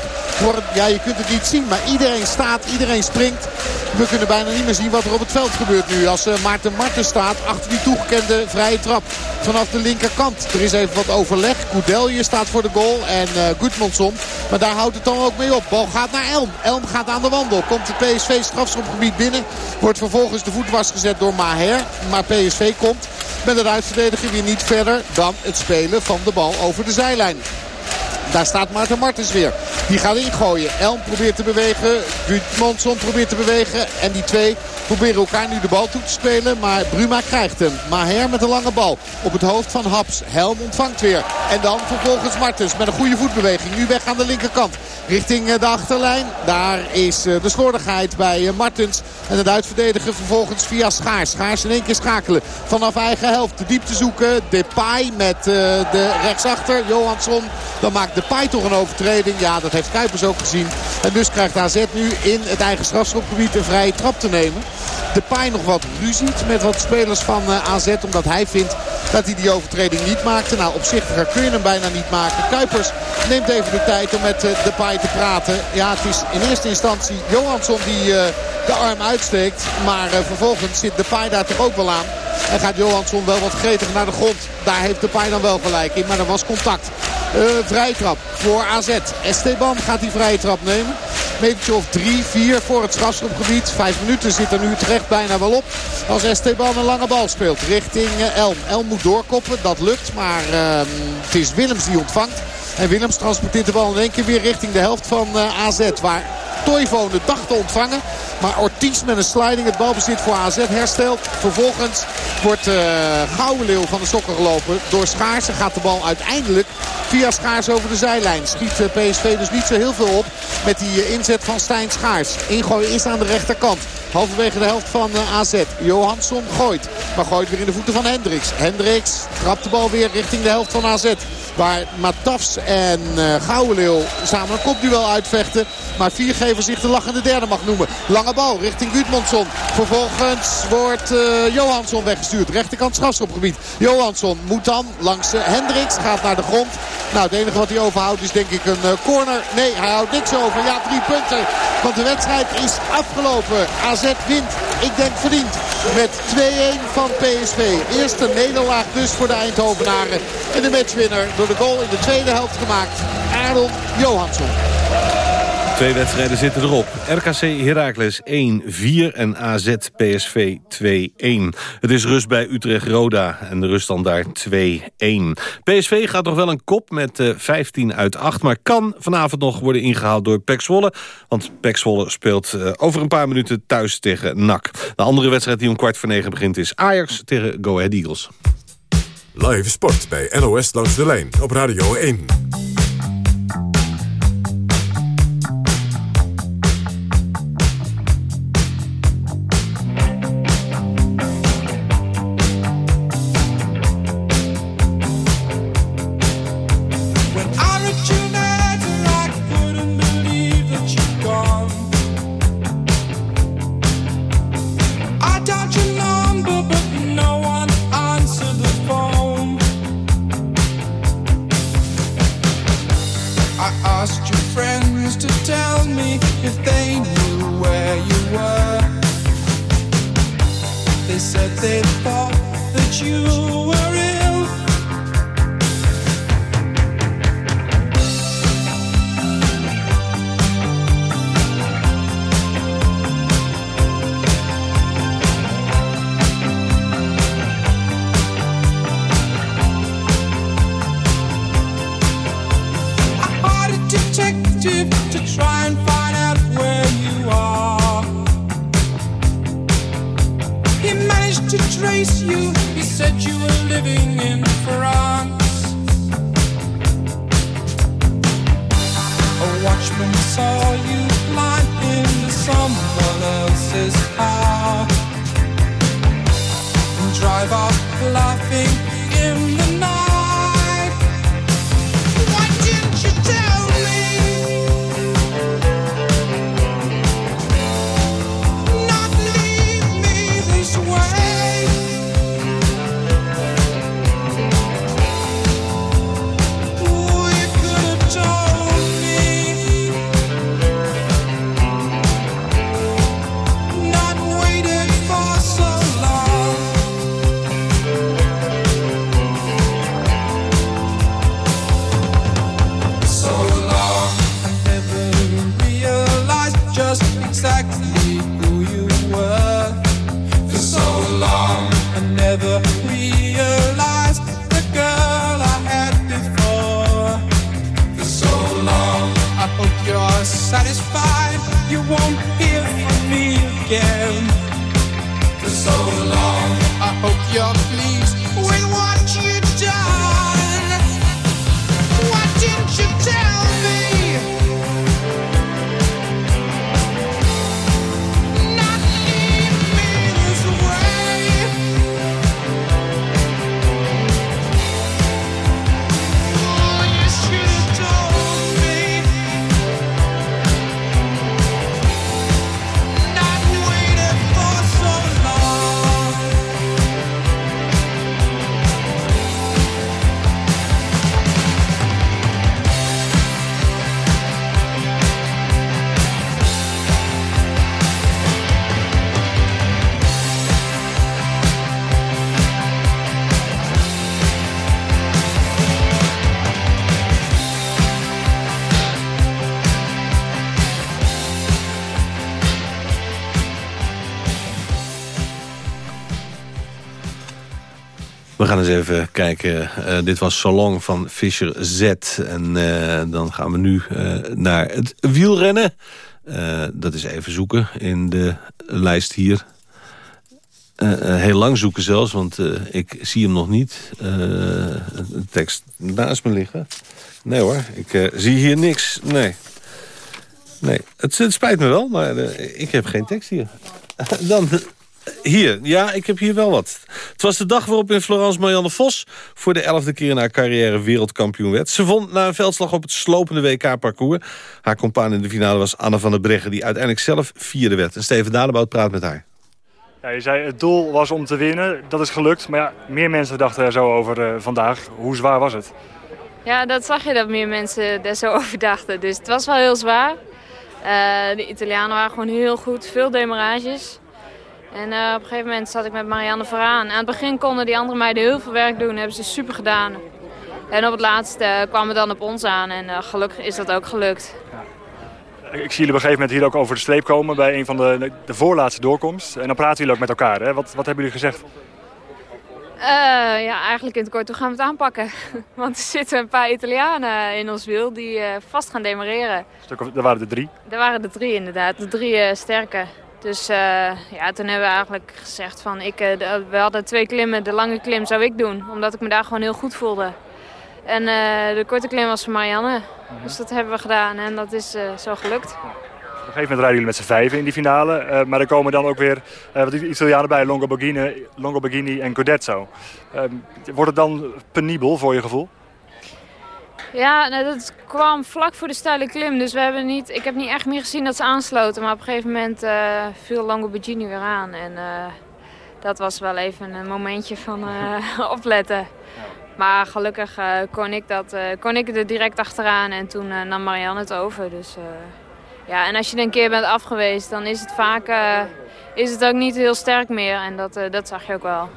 Ja, je kunt het niet zien, maar iedereen staat, iedereen springt. We kunnen bijna niet meer zien wat er op het veld gebeurt nu. Als Maarten Marten staat achter die toegekende vrije trap vanaf de linkerkant. Er is even wat overleg. Koudelje staat voor de goal en uh, Gudmundsson. Maar daar houdt het dan ook mee op. Bal gaat naar Elm. Elm gaat aan de wandel. Komt de PSV strafschopgebied binnen. Wordt vervolgens de voet gezet door Maher. Maar PSV komt met het uitverdedigen weer niet verder dan het spelen van de bal over de zijlijn. Daar staat Maarten Martens weer. Die gaat ingooien. Elm probeert te bewegen. Gudmonson probeert te bewegen. En die twee proberen elkaar nu de bal toe te spelen. Maar Bruma krijgt hem. Maher met een lange bal op het hoofd van Haps. Helm ontvangt weer. En dan vervolgens Martens met een goede voetbeweging. Nu weg aan de linkerkant. Richting de achterlijn. Daar is de slordigheid bij Martens. En het uitverdedigen vervolgens via Schaars. Schaars in één keer schakelen. Vanaf eigen helft de diepte zoeken. Depay met de rechtsachter. Johansson. Dan maakt Depay toch een overtreding. Ja, dat heeft Kuipers ook gezien. En dus krijgt AZ nu in het eigen strafschopgebied een vrije trap te nemen. Depay nog wat ruziet met wat spelers van AZ. Omdat hij vindt dat hij die overtreding niet maakte. Nou, opzichtiger kun je hem bijna niet maken. Kuipers neemt even de tijd om met Depay te praten. Ja, het is in eerste instantie Johansson die de arm uitsteekt. Maar vervolgens zit Depay daar toch ook wel aan. En gaat Johansson wel wat gretig naar de grond. Daar heeft Depay dan wel gelijk in. Maar er was contact. Uh, vrije trap voor AZ. Esteban gaat die vrije trap nemen. Metertje of 3, 4 voor het strafschopgebied. Vijf minuten zit er nu terecht bijna wel op. Als Esteban een lange bal speelt richting Elm. Elm moet doorkoppen, dat lukt. Maar uh, het is Willems die ontvangt. En Willems transporteert de bal in één keer weer richting de helft van uh, AZ. Waar Toivonen dacht te ontvangen. Maar Ortiz met een sliding het balbezit voor AZ herstelt. Vervolgens wordt uh, Gouwenleeuw van de sokken gelopen door Schaarsen. Gaat de bal uiteindelijk via Schaars over de zijlijn. Schiet PSV dus niet zo heel veel op met die inzet van Stijn Schaars. Ingooien is aan de rechterkant. Halverwege de helft van AZ. Johansson gooit. Maar gooit weer in de voeten van Hendricks. Hendricks trapt de bal weer richting de helft van AZ. Waar Matafs en uh, samen een kopduel uitvechten. Maar Viergever zich de lachende derde mag noemen. Lange bal richting Gudmundsson. Vervolgens wordt Johansson weggestuurd. Rechterkant strafschopgebied. Johansson moet dan langs Hendricks. Gaat naar de grond. Nou, het enige wat hij overhoudt is denk ik een corner. Nee, hij houdt niks over. Ja, drie punten. Want de wedstrijd is afgelopen. AZ wint. Ik denk verdiend. Met 2-1 van PSV. Eerste nederlaag dus voor de Eindhovenaren. En de matchwinner door de goal in de tweede helft gemaakt. Aaron Johansson. Twee wedstrijden zitten erop. RKC Heracles 1-4 en AZ PSV 2-1. Het is rust bij Utrecht-Roda en de ruststand daar 2-1. PSV gaat nog wel een kop met uh, 15 uit 8... maar kan vanavond nog worden ingehaald door Pek Zwolle. Want Pek Zwolle speelt uh, over een paar minuten thuis tegen NAC. De andere wedstrijd die om kwart voor negen begint is Ajax tegen Go Ahead Eagles. Live sport bij NOS Langs de Lijn op Radio 1. Gaan eens even kijken. Eh, dit was Salong van Fischer Z. En eh, dan gaan we nu eh, naar het wielrennen. Dat is even zoeken in de lijst hier. Heel lang zoeken zelfs, want ik zie hem nog niet. De tekst naast me liggen. Nee hoor, ik zie hier niks. Nee. Nee, het, het spijt me wel, maar ik heb geen tekst hier. [laughs] Dan hier, ja, ik heb hier wel wat. Het was de dag waarop in Florence Marianne Vos... voor de elfde keer in haar carrière wereldkampioen werd. Ze vond na een veldslag op het slopende WK-parcours. Haar compaan in de finale was Anne van der Breggen... die uiteindelijk zelf vierde werd. En Steven Dadebout praat met haar. Ja, je zei het doel was om te winnen. Dat is gelukt. Maar ja, meer mensen dachten er zo over eh, vandaag. Hoe zwaar was het? Ja, dat zag je dat meer mensen er zo [laughs] over dachten. Dus het was wel heel zwaar. Eh, de Italianen waren gewoon heel goed, veel demarages. En eh, op een gegeven moment zat ik met Marianne vooraan. Aan het begin konden die andere meiden heel veel werk doen, hebben ze super gedaan. En op het laatste eh, kwam het dan op ons aan en eh, gelukkig is dat ook gelukt. Ik zie jullie op een gegeven moment hier ook over de streep komen bij een van de, de voorlaatste doorkomst. En dan praten jullie ook met elkaar. Hè? Wat, wat hebben jullie gezegd? Ja, eigenlijk in het kort, hoe gaan we het aanpakken? [laughs] Want er zitten een paar Italianen in ons wiel die vast gaan demareren. Stuk of, er waren er drie. Er waren er drie inderdaad, de drie sterke. Dus eh, ja, toen hebben we eigenlijk gezegd van, ik, eh, we hadden twee klimmen. De lange klim zou ik doen, omdat ik me daar gewoon heel goed voelde. En eh, de korte klim was van Marianne. Dus dat hebben we gedaan en dat is zo gelukt. Op een gegeven moment rijden jullie met z'n vijven in die finale. Maar er komen dan ook weer eh, wat Italianen bij. Longoborghini, Longoborghini en Codezzo. Eh, wordt het dan penibel voor je gevoel? Ja, nou, dat kwam vlak voor de steile klim. Dus we hebben niet, ik heb niet echt meer gezien dat ze aansloten. Maar op een gegeven moment eh, viel Longoborghini weer aan. En eh, dat was wel even een momentje van eh, [laughs] opletten. Maar gelukkig kon, ik dat, kon ik er direct achteraan. En toen nam Marianne het over. Dus, ja, en als je een keer bent afgeweest, dan is het vaak is het ook niet heel sterk meer. En dat, dat zag je ook wel.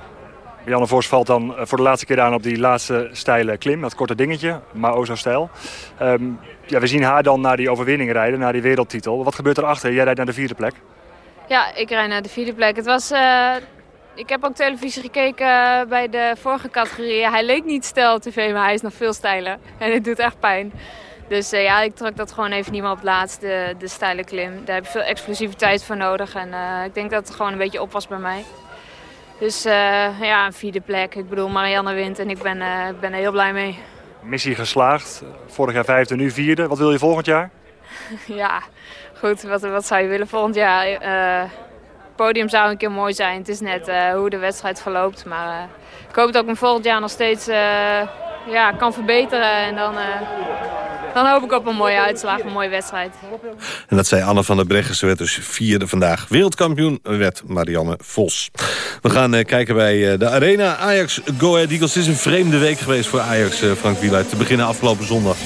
Janne Vos valt dan eh, voor de laatste keer aan op die laatste steile klim. Dat korte dingetje, maar o zo stijl. Ehm, ja, we zien haar dan naar die overwinning rijden, naar die wereldtitel. Wat gebeurt erachter? Jij rijdt naar de vierde plek. Ja, ik rijd naar de vierde plek. Het was, eh, ik heb ook televisie gekeken bij de vorige categorie. Hij leek niet stijl tv, maar hij is nog veel steiler. En het doet echt pijn. Dus eh, ja, ik trok dat gewoon even niet meer op laatst, de, steile klim. Daar heb je veel explosiviteit voor nodig. En ik denk dat het gewoon een beetje op was bij mij. Dus eh, ja, een vierde plek. Ik bedoel, Marianne wint en ik ben, eh, ben er heel blij mee. Missie geslaagd. Vorig jaar vijfde, nu vierde. Wat wil je volgend jaar? [laughs] ja, goed. Wat, wat zou je willen volgend jaar? Eh, het podium zou een keer mooi zijn. Het is net hoe de wedstrijd verloopt. Maar ik hoop dat ik me volgend jaar nog steeds ja, kan verbeteren. En dan, eh, dan hoop ik op een mooie uitslag, een mooie wedstrijd. En dat zei Anne van der Breggen. Ze werd dus vierde vandaag. Wereldkampioen werd Marianne Vos. We gaan eh, kijken bij eh, de Arena. Ajax Go Ahead Eagles. Het is een vreemde week geweest voor Ajax, Frank Wieluid. Te beginnen afgelopen zondag.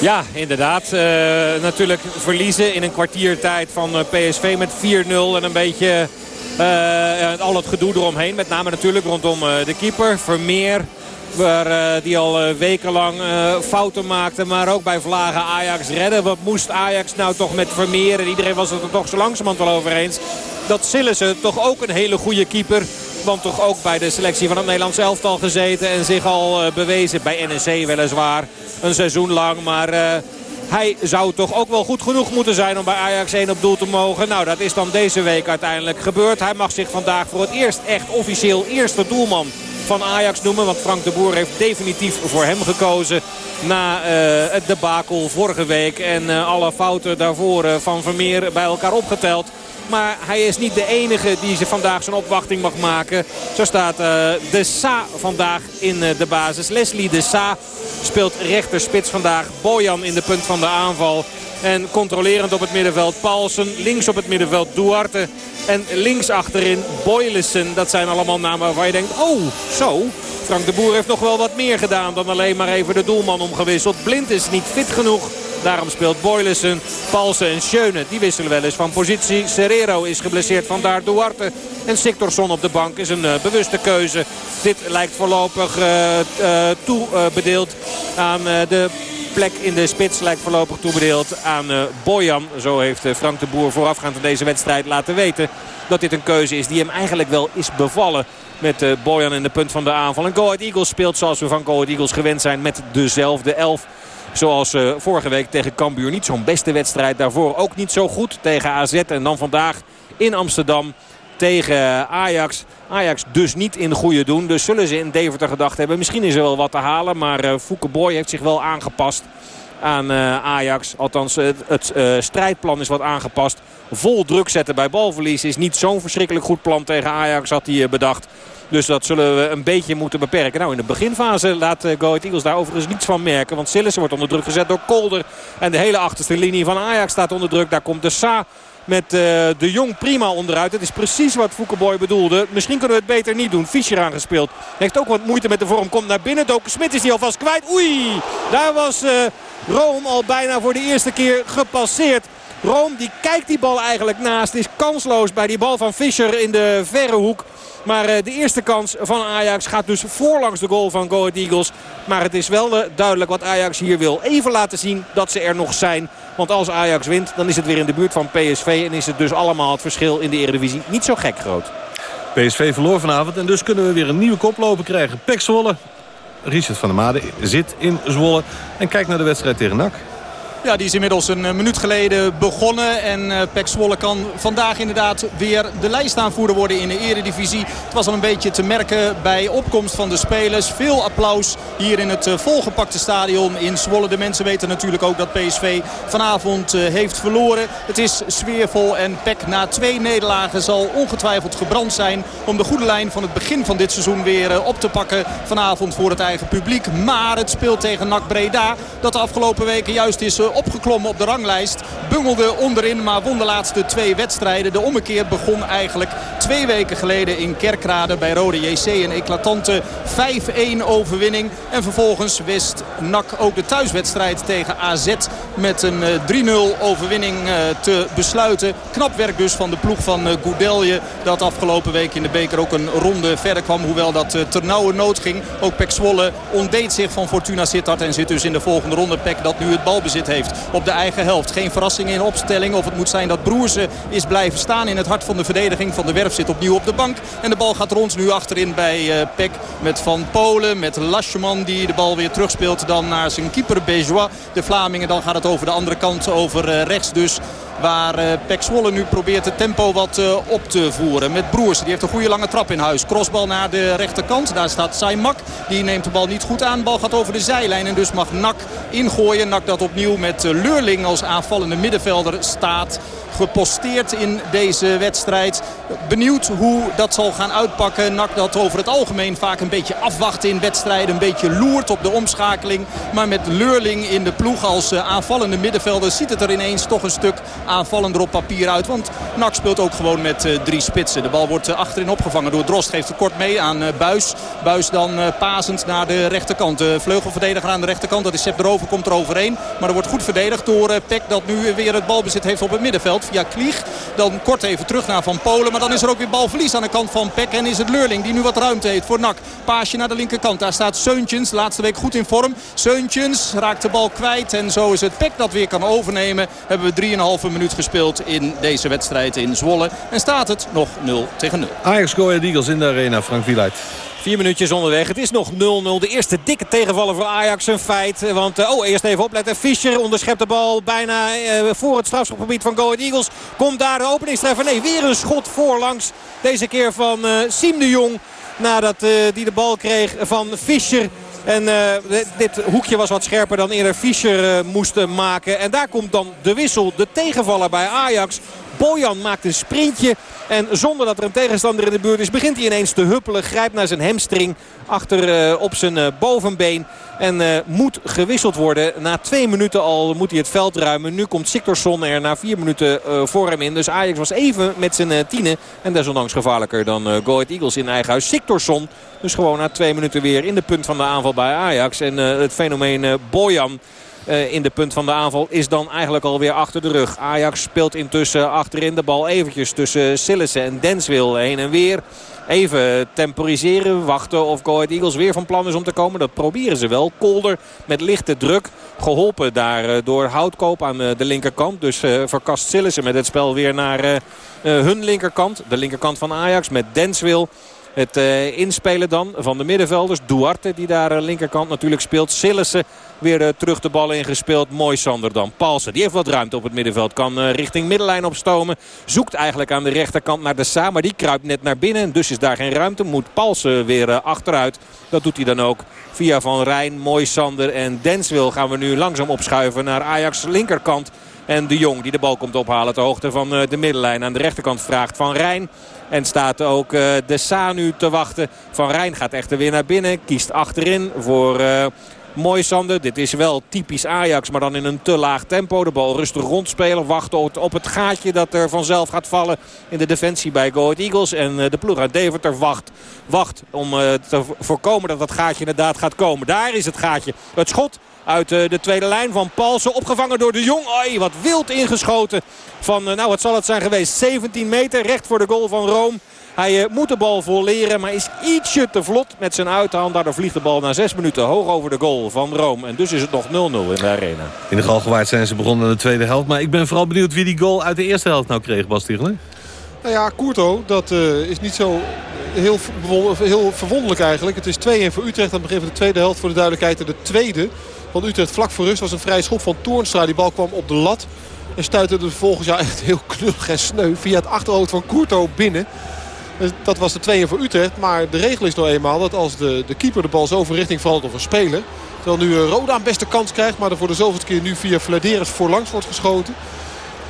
Ja, inderdaad. Eh, natuurlijk verliezen in een kwartiertijd van PSV met 4-0. En een beetje eh, al het gedoe eromheen. Met name natuurlijk rondom eh, de keeper, Vermeer. Waar, eh, die al eh, wekenlang eh, fouten maakte. Maar ook bij Vlagen Ajax redden. Wat moest Ajax nou toch met Vermeer? En iedereen was het er toch zo langzamerhand wel over eens. Dat Sillissen toch ook een hele goede keeper. Want toch ook bij de selectie van het Nederlands elftal gezeten. En zich al bewezen bij NEC weliswaar. Een seizoen lang. Maar Hij zou toch ook wel goed genoeg moeten zijn om bij Ajax 1 op doel te mogen. Nou, dat is dan deze week uiteindelijk gebeurd. Hij mag zich vandaag voor het eerst echt officieel eerste doelman van Ajax noemen. Want Frank de Boer heeft definitief voor hem gekozen na uh, het debakel vorige week. En uh, alle fouten daarvoor uh, van Vermeer bij elkaar opgeteld. Maar hij is niet de enige die ze vandaag zijn opwachting mag maken. Zo staat De Sa vandaag in de basis. Leslie De Sa speelt rechterspits vandaag. Bojan in de punt van de aanval. En controlerend op het middenveld Paulsen. Links op het middenveld Duarte. En links achterin Boylissen. Dat zijn allemaal namen waarvan je denkt, oh, zo. Frank de Boer heeft nog wel wat meer gedaan dan alleen maar even de doelman omgewisseld. Blind is niet fit genoeg. Daarom speelt Boylissen, Palsen en Schöne. Die wisselen wel eens van positie. Serrero is geblesseerd, vandaar Duarte. En Siktorsson op de bank is een uh, bewuste keuze. Dit lijkt voorlopig uh, uh, toebedeeld aan de plek in de spits. Lijkt voorlopig toebedeeld aan Bojan. Zo heeft Frank de Boer voorafgaand aan deze wedstrijd laten weten. Dat dit een keuze is die hem eigenlijk wel is bevallen met Bojan in de punt van de aanval. En Go Eagles speelt zoals we van Go Eagles gewend zijn met dezelfde elf. Zoals vorige week tegen Cambuur. Niet zo'n beste wedstrijd. Daarvoor ook niet zo goed tegen AZ. En dan vandaag in Amsterdam tegen Ajax. Ajax dus niet in goede doen. Dus zullen ze in Deventer gedacht hebben. Misschien is er wel wat te halen. Maar uh, Fouke Boy heeft zich wel aangepast aan uh, Ajax. Althans, het, uh, strijdplan is wat aangepast. Vol druk zetten bij balverlies is niet zo'n verschrikkelijk goed plan tegen Ajax had hij bedacht. Dus dat zullen we een beetje moeten beperken. Nou, in de beginfase laat Go Eagles daar overigens niets van merken. Want Sillissen wordt onder druk gezet door Kolder. En de hele achterste linie van Ajax staat onder druk. Daar komt de Sa met uh, de Jong prima onderuit. Dat is precies wat Foukeboy bedoelde. Misschien kunnen we het beter niet doen. Fischer aangespeeld. Heeft ook wat moeite met de vorm. Komt naar binnen. Doken Smit is die alvast kwijt. Oei, daar was uh, Rome al bijna voor de eerste keer gepasseerd. Rome die kijkt die bal eigenlijk naast. Is kansloos bij die bal van Fischer in de verre hoek. Maar de eerste kans van Ajax gaat dus voorlangs de goal van Go Eagles. Maar het is wel duidelijk wat Ajax hier wil. Even laten zien dat ze er nog zijn. Want als Ajax wint, dan is het weer in de buurt van PSV. En is het dus allemaal het verschil in de Eredivisie niet zo gek groot. PSV verloor vanavond en dus kunnen we weer een nieuwe koploper krijgen. Pek Zwolle. Richard van der Made zit in Zwolle en kijkt naar de wedstrijd tegen NAC. Ja, die is inmiddels een minuut geleden begonnen. En uh, Pek Zwolle kan vandaag inderdaad weer de lijstaanvoerder worden in de eredivisie. Het was al een beetje te merken bij opkomst van de spelers. Veel applaus hier in het uh, volgepakte stadion in Zwolle. De mensen weten natuurlijk ook dat PSV vanavond heeft verloren. Het is sfeervol en Pek na twee nederlagen zal ongetwijfeld gebrand zijn... om de goede lijn van het begin van dit seizoen weer op te pakken vanavond voor het eigen publiek. Maar het speelt tegen NAC Breda dat de afgelopen weken juist is opgeklommen op de ranglijst. Bungelde onderin, maar won de laatste twee wedstrijden. De ommekeer begon eigenlijk twee weken geleden in Kerkrade bij Rode JC. Een eclatante 5-1 overwinning. En vervolgens wist NAC ook de thuiswedstrijd tegen AZ met een 3-0 overwinning te besluiten. Knap werk dus van de ploeg van Goudelje. Dat afgelopen week in de beker ook een ronde verder kwam. Hoewel dat ternauwe nood ging. Ook Pek Zwolle ontdeed zich van Fortuna Sittard. En zit dus in de volgende ronde. Pek dat nu het balbezit heeft op de eigen helft. Geen verrassing in opstelling. Of het moet zijn dat Broersen is blijven staan in het hart van de verdediging. Van de Werf zit opnieuw op de bank. En de bal gaat rond nu achterin bij uh, Peck. Met Van Polen, met Lascheman die de bal weer terugspeelt. Dan naar zijn keeper Bejois. De Vlamingen. Dan gaat het over de andere kant, over uh, rechts dus. Waar uh, Pek Zwolle nu probeert het tempo wat op te voeren. Met Broers. Die heeft een goede lange trap in huis. Crossbal naar de rechterkant. Daar staat Saimak. Die neemt de bal niet goed aan. Bal gaat over de zijlijn. En dus mag Nak ingooien. Nak dat opnieuw met uh, Leurling als aanvallende middenvelder staat geposteerd in deze wedstrijd. Benieuwd hoe dat zal gaan uitpakken. Nak dat over het algemeen vaak een beetje afwacht in wedstrijden. Een beetje loert op de omschakeling. Maar met Leurling in de ploeg als aanvallende middenvelder ziet het er ineens toch een stuk aanvallender op papier uit. Want Nak speelt ook gewoon met uh, drie spitsen. De bal wordt achterin opgevangen door Drost. Geeft het kort mee aan Buis. Buis dan pasend naar de rechterkant. De vleugelverdediger aan de rechterkant. Dat is Sepp erover, komt er overheen. Maar er wordt goed verdedigd door Peck dat nu weer het balbezit heeft op het middenveld. Via Klieg. Dan kort even terug naar Van Polen. Maar dan is er ook weer balverlies aan de kant van Peck. En is het Leurling die nu wat ruimte heeft voor Nak. Paasje naar de linkerkant. Daar staat Seuntjens. Laatste week goed in vorm. Seuntjens raakt de bal kwijt. En zo is het Peck dat weer kan overnemen. Hebben we 3,5 minuut gespeeld in deze wedstrijd in Zwolle. En staat het nog 0 tegen 0. Ajax Go Eagles in de arena, Frank Wieluid. Vier minuutjes onderweg. Het is nog 0-0. De eerste dikke tegenvaller voor Ajax. Een feit. Want, uh, oh, eerst even opletten. Fischer onderschept de bal bijna uh, voor het strafschopgebied van Go Eagles. Komt daar de openingstreffer. Nee, weer een schot voorlangs. Deze keer van uh, Siem de Jong. Nadat die de bal kreeg van Fischer. En dit hoekje was wat scherper dan eerder Fischer moest maken. En daar komt dan de wissel. De tegenvaller bij Ajax. Bojan maakt een sprintje. En zonder dat er een tegenstander in de buurt is begint hij ineens te huppelen. Grijpt naar zijn hamstring achter uh, op zijn uh, bovenbeen. En uh, moet gewisseld worden. Na twee minuten al moet hij het veld ruimen. Nu komt Siktorsson er na vier minuten voor hem in. Dus Ajax was even met zijn tienen. En desondanks gevaarlijker dan uh, Go Eagles in eigen huis. Siktorsson dus gewoon na twee minuten weer in de punt van de aanval bij Ajax. En het fenomeen Bojan uh, in de punt van de aanval is dan eigenlijk alweer achter de rug. Ajax speelt intussen achterin de bal eventjes tussen Sillissen en Denswil heen en weer. Even temporiseren, wachten of Go Eagles weer van plan is om te komen. Dat proberen ze wel. Kolder met lichte druk. Geholpen daar uh, door Houtkoop aan uh, de linkerkant. Dus verkast Sillissen met het spel weer naar hun linkerkant. De linkerkant van Ajax met Denswil. Het uh, inspelen dan van de middenvelders. Duarte die daar uh, linkerkant natuurlijk speelt. Sillissen weer uh, terug de bal ingespeeld. Mooi Sander dan. Palsen die heeft wat ruimte op het middenveld. Kan richting middenlijn opstomen. Zoekt eigenlijk aan de rechterkant naar de Sa. Maar die kruipt net naar binnen. Dus is daar geen ruimte. Moet Palsen weer achteruit. Dat doet hij dan ook via Van Rijn. Mooi Sander en Denswil gaan we nu langzaam opschuiven naar Ajax linkerkant. En de Jong die de bal komt ophalen ter hoogte van de middenlijn. Aan de rechterkant vraagt Van Rijn. En staat ook uh, de Sanu te wachten. Van Rijn gaat echter weer naar binnen. Kiest achterin voor... Uh, Mooi Sander. Dit is wel typisch Ajax, maar dan in een te laag tempo. De bal rustig rondspelen. Wachten op het gaatje dat er vanzelf gaat vallen in de defensie bij Go Eagles. En eh, de ploeg uit Deventer wacht, wacht om te voorkomen dat dat gaatje inderdaad gaat komen. Daar is het gaatje. Het schot uit de tweede lijn van Palsen. Opgevangen door de Jong. Oei, wat wild ingeschoten van, nou wat zal het zijn geweest, 17 meter. Recht voor de goal van Rome. Hij uh, moet de bal volleren, maar is ietsje te vlot met zijn uithand. Daardoor vliegt de bal na 6 minuten hoog over de goal van Rome. En dus is het nog 0-0 in de arena. In de Galgenwaard zijn ze begonnen in de tweede helft. Maar ik ben vooral benieuwd wie die goal uit de eerste helft nou kreeg, Bas Tiegelen. Nou ja, Courto, dat uh, is niet zo heel, heel verwonderlijk eigenlijk. Het is 2-1 voor Utrecht aan het begin van de tweede helft. Voor de duidelijkheid en de tweede van Utrecht vlak voor rust was een vrije schop van Toornstra. Die bal kwam op de lat. En stuitte er vervolgens ja, [laughs] echt heel knullig en sneu via het achterhoofd van Courto binnen. Dus dat was de tweeën voor Utrecht. Maar de regel is nou eenmaal dat als de, de keeper de bal zo van richting verandert of een speler. Terwijl nu Roda een beste kans krijgt. Maar er voor de zoveelste keer nu via Vladeris voorlangs wordt geschoten.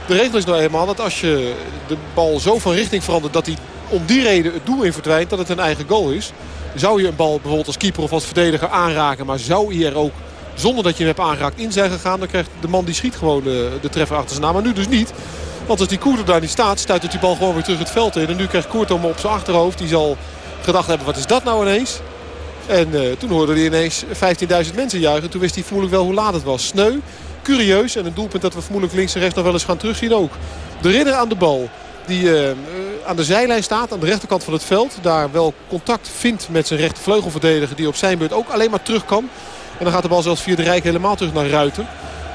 De regel is nou eenmaal dat als je de bal zo van richting verandert dat hij om die reden het doel in verdwijnt. Dat het een eigen goal is. Zou je een bal bijvoorbeeld als keeper of als verdediger aanraken. Maar zou hij er ook zonder dat je hem hebt aangeraakt in zijn gegaan. Dan krijgt de man die schiet gewoon de, de treffer achter zijn naam. Maar nu dus niet. Want als die Koerto daar niet staat, stuit die bal gewoon weer terug het veld in. En nu krijgt Koerto hem op zijn achterhoofd. Die zal gedacht hebben, wat is dat nou ineens? En uh, toen hoorde hij ineens 15.000 mensen juichen. Toen wist hij vermoedelijk wel hoe laat het was. Sneu, curieus en een doelpunt dat we vermoedelijk links en rechts nog wel eens gaan terugzien ook. De ridder aan de bal. Die uh, aan de zijlijn staat, aan de rechterkant van het veld. Daar wel contact vindt met zijn rechtervleugelverdediger. Die op zijn beurt ook alleen maar terug kan. En dan gaat de bal zelfs via de Rijk helemaal terug naar Ruiten.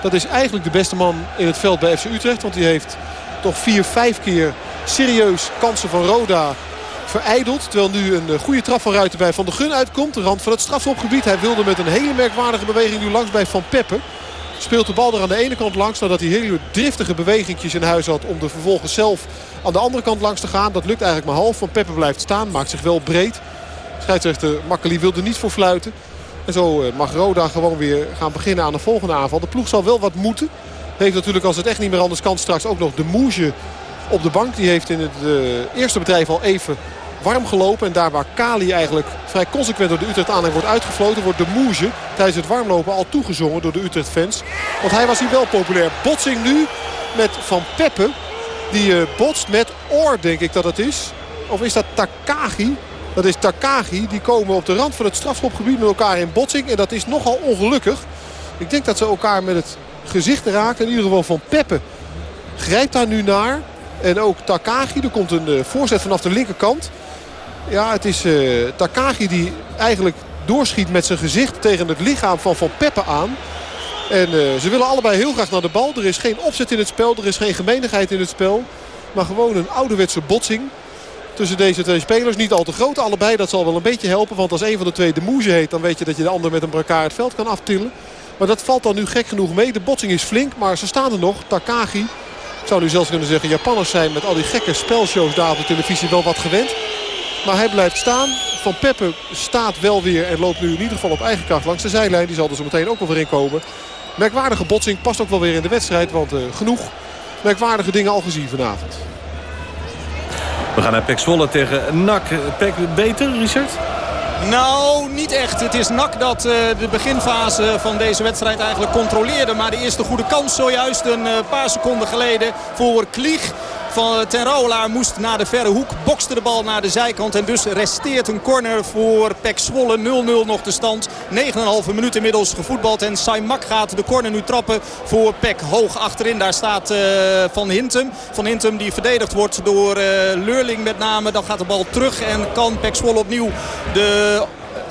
Dat is eigenlijk de beste man in het veld bij FC Utrecht. Want die heeft toch vier, vijf keer serieus kansen van Roda verijdeld. Terwijl nu een goede trap van Ruiten bij Van der Gun uitkomt. De rand van het strafschopgebied. Hij wilde met een hele merkwaardige beweging nu langs bij Van Peppe. Speelt de bal er aan de ene kant langs. Nadat hij hele driftige bewegingjes in huis had. Om er vervolgens zelf aan de andere kant langs te gaan. Dat lukt eigenlijk maar half. Van Peppe blijft staan. Maakt zich wel breed. Scheidsrechter Makkeli wilde niet voor fluiten. En zo eh, mag Roda gewoon weer gaan beginnen aan de volgende aanval. De ploeg zal wel wat moeten. Heeft natuurlijk als het echt niet meer anders kan straks ook nog de Moesje op de bank. Die heeft in het uh, eerste bedrijf al even warm gelopen. En daar waar Kali eigenlijk vrij consequent door de Utrecht aanhang wordt uitgefloten... wordt de Moesje tijdens het warmlopen al toegezongen door de Utrecht fans. Want hij was hier wel populair. Botsing nu met Van Peppe. Die uh, botst met Oor denk ik dat het is. Of is dat Takagi? Dat is Takagi. Die komen op de rand van het strafschopgebied met elkaar in botsing. En dat is nogal ongelukkig. Ik denk dat ze elkaar met het gezicht raken. In ieder geval van Peppe grijpt daar nu naar. En ook Takagi. Er komt een uh, voorzet vanaf de linkerkant. Ja, het is uh, Takagi die eigenlijk doorschiet met zijn gezicht tegen het lichaam van Van Peppe aan. En uh, ze willen allebei heel graag naar de bal. Er is geen opzet in het spel. Er is geen gemeenigheid in het spel. Maar gewoon een ouderwetse botsing. Tussen deze twee spelers. Niet al te groot allebei. Dat zal wel een beetje helpen. Want als een van de twee de moeze heet... dan weet je dat je de ander met een brancard het veld kan aftillen. Maar dat valt dan nu gek genoeg mee. De botsing is flink. Maar ze staan er nog. Takagi. Ik zou nu zelfs kunnen zeggen... Japanners zijn met al die gekke spelshows daar op de televisie wel wat gewend. Maar hij blijft staan. Van Peppe staat wel weer en loopt nu in ieder geval op eigen kracht langs de zijlijn. Die zal er zo meteen ook wel weer in komen. Merkwaardige botsing past ook wel weer in de wedstrijd. Want uh, genoeg merkwaardige dingen al gezien vanavond. We gaan naar Pek Zwolle tegen NAC. Pek beter, Richard? Nou, niet echt. Het is NAC dat uh, de beginfase van deze wedstrijd eigenlijk controleerde. Maar de eerste goede kans zojuist een uh, paar seconden geleden voor Klieg van ten Rouwelaar moest naar de verre hoek. Bokste de bal naar de zijkant. En dus resteert een corner voor Pek Zwolle. 0-0 nog de stand. 9,5 minuut inmiddels gevoetbald. En Saimak gaat de corner nu trappen voor Pek. Hoog achterin. Daar staat uh, Van Hintem. Van Hintem die verdedigd wordt door uh, Leurling met name. Dan gaat de bal terug. En kan Pek Zwolle opnieuw de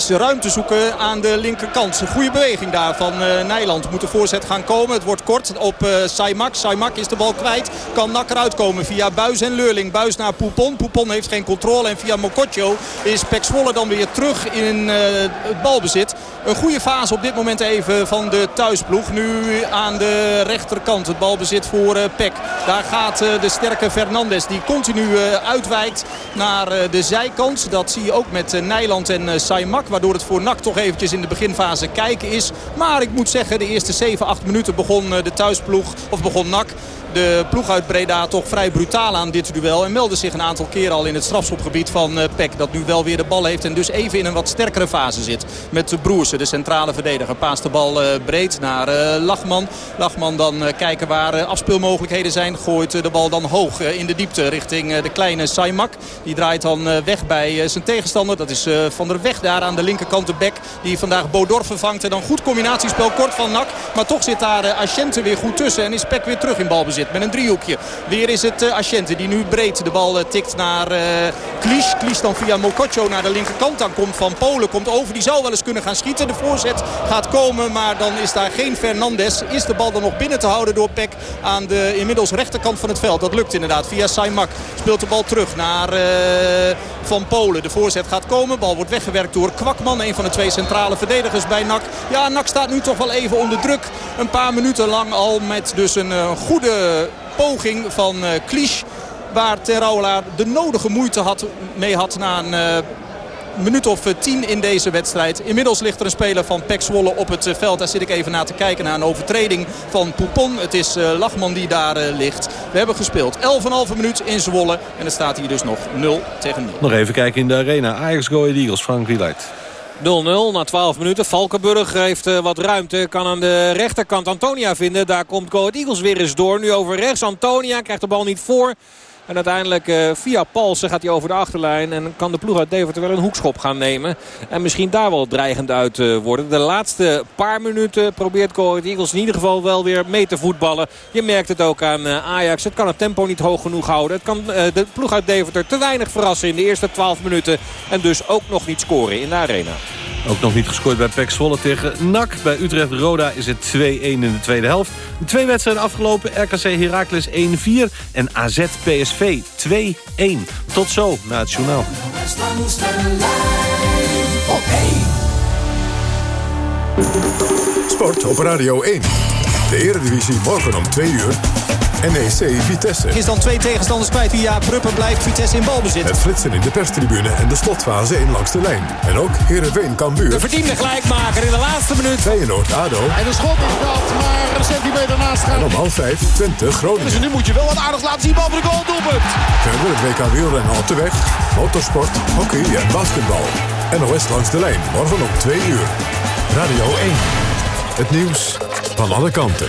ruimte zoeken aan de linkerkant. Een goede beweging daar van uh, Nijland. Moet de voorzet gaan komen. Het wordt kort op uh, Saimak. Saimak is de bal kwijt. Kan Nak eruit komen via Buis en Leurling. Buis naar Poupon. Poupon heeft geen controle. En via Mokotjo is Pek dan weer terug in uh, het balbezit. Een goede fase op dit moment even van de thuisploeg. Nu aan de rechterkant het balbezit voor Pek. Daar gaat de sterke Fernandes die continu uitwijkt naar de zijkant. Dat zie je ook met Nijland en Saimak. Waardoor het voor NAC toch eventjes in de beginfase kijken is. Maar ik moet zeggen, de eerste 7, 8 minuten begon de thuisploeg, of begon NAC de ploeg uit Breda toch vrij brutaal aan dit duel. En meldde zich een aantal keren al in het strafschopgebied van uh, Peck. Dat nu wel weer de bal heeft en dus even in een wat sterkere fase zit. Met Broersen, de centrale verdediger. Paast de bal uh, breed naar uh, Lachman. Lachman dan kijken waar afspeelmogelijkheden zijn. Gooit de bal dan hoog in de diepte richting de kleine Saimak. Die draait dan weg bij zijn tegenstander. Dat is Van der Weg daar aan de linkerkant de bek. Die vandaag Bodor vervangt. En dan goed combinatiespel kort van Nak. Maar toch zit daar Asciente weer goed tussen. En is Peck weer terug in balbezit met een driehoekje. Weer is het uh, Asciente die nu breed de bal uh, tikt naar uh, Klies. Klies dan via Mokotjo naar de linkerkant. Dan komt Van Polen, komt over. Die zou wel eens kunnen gaan schieten. De voorzet gaat komen, maar dan is daar geen Fernandes. Is de bal dan nog binnen te houden door Peck aan de inmiddels rechterkant van het veld. Dat lukt inderdaad via Saimak. Speelt de bal terug naar Van Polen. De voorzet gaat komen. Bal wordt weggewerkt door Kwakman. Een van de twee centrale verdedigers bij NAC. Ja, NAC staat nu toch wel even onder druk. Een paar minuten lang al met dus een goede poging van uh. Waar Terrouwelaar de nodige moeite had, mee had na een uh, minuut of tien in deze wedstrijd. Inmiddels ligt er een speler van Pek Zwolle op het veld. Daar zit ik even naar te kijken naar een overtreding van Poupon. Het is uh, Lachman die daar ligt. We hebben gespeeld 11,5 minuut in Zwolle. En het staat hier dus nog 0 tegen 0. Nog even kijken in de arena. Ajax Go Eagles, Frank Wieluid. 0-0 na 12 minuten. Valkenburg heeft uh, wat ruimte. Kan aan de rechterkant Antonia vinden. Daar komt Go Eagles weer eens door. Nu over rechts. Antonia krijgt de bal niet voor. En uiteindelijk uh, via Palsen gaat hij over de achterlijn. En kan de ploeg uit Deventer wel een hoekschop gaan nemen. En misschien daar wel dreigend uit uh, worden. De laatste paar minuten probeert Go Eagles in ieder geval wel weer mee te voetballen. Je merkt het ook aan uh, Ajax. Het kan het tempo niet hoog genoeg houden. Het kan de ploeg uit Deventer te weinig verrassen in de eerste 12 minuten. En dus ook nog niet scoren in de arena. Ook nog niet gescoord bij PEC Zwolle tegen NAC. Bij Utrecht-Roda is het 2-1 in de tweede helft. Twee wedstrijden afgelopen. RKC Heracles 1-4 en AZ PSV 2-1. Tot zo na het journaal. Sport op Radio 1. De Eredivisie morgen om 2 uur. NEC Vitesse. Is dan twee tegenstanders kwijt via Pruppen blijft Vitesse in balbezit. Het flitsen in de perstribune en de slotfase 1 langs de lijn. En ook Heerenveen Cambuur. De verdiende gelijkmaker in de laatste minuut. Feyenoord ADO. En de schot is dat, maar een centimeter naast gaan. En om half 5 Twente Groningen. Dus nu moet je wel wat aardig laten zien, bal voor de goal, doelpunt. Verder het WK wielrennen op de weg. Motorsport, hockey en basketbal. NOS langs de lijn, morgen om 2 uur. Radio 1. Het nieuws van alle kanten.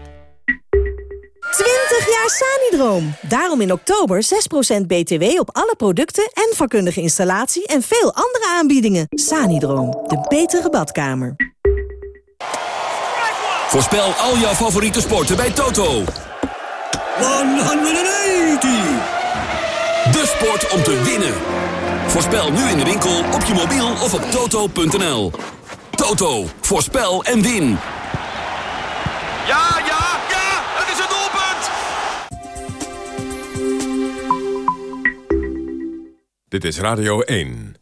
Sanidroom. Daarom in oktober 6% BTW op alle producten en vakkundige installatie en veel andere aanbiedingen. Sanidroom, de betere badkamer. Voorspel al jouw favoriete sporten bij Toto. 180! De sport om te winnen. Voorspel nu in de winkel, op je mobiel of op toto.nl. Toto, voorspel en win. Dit is Radio 1.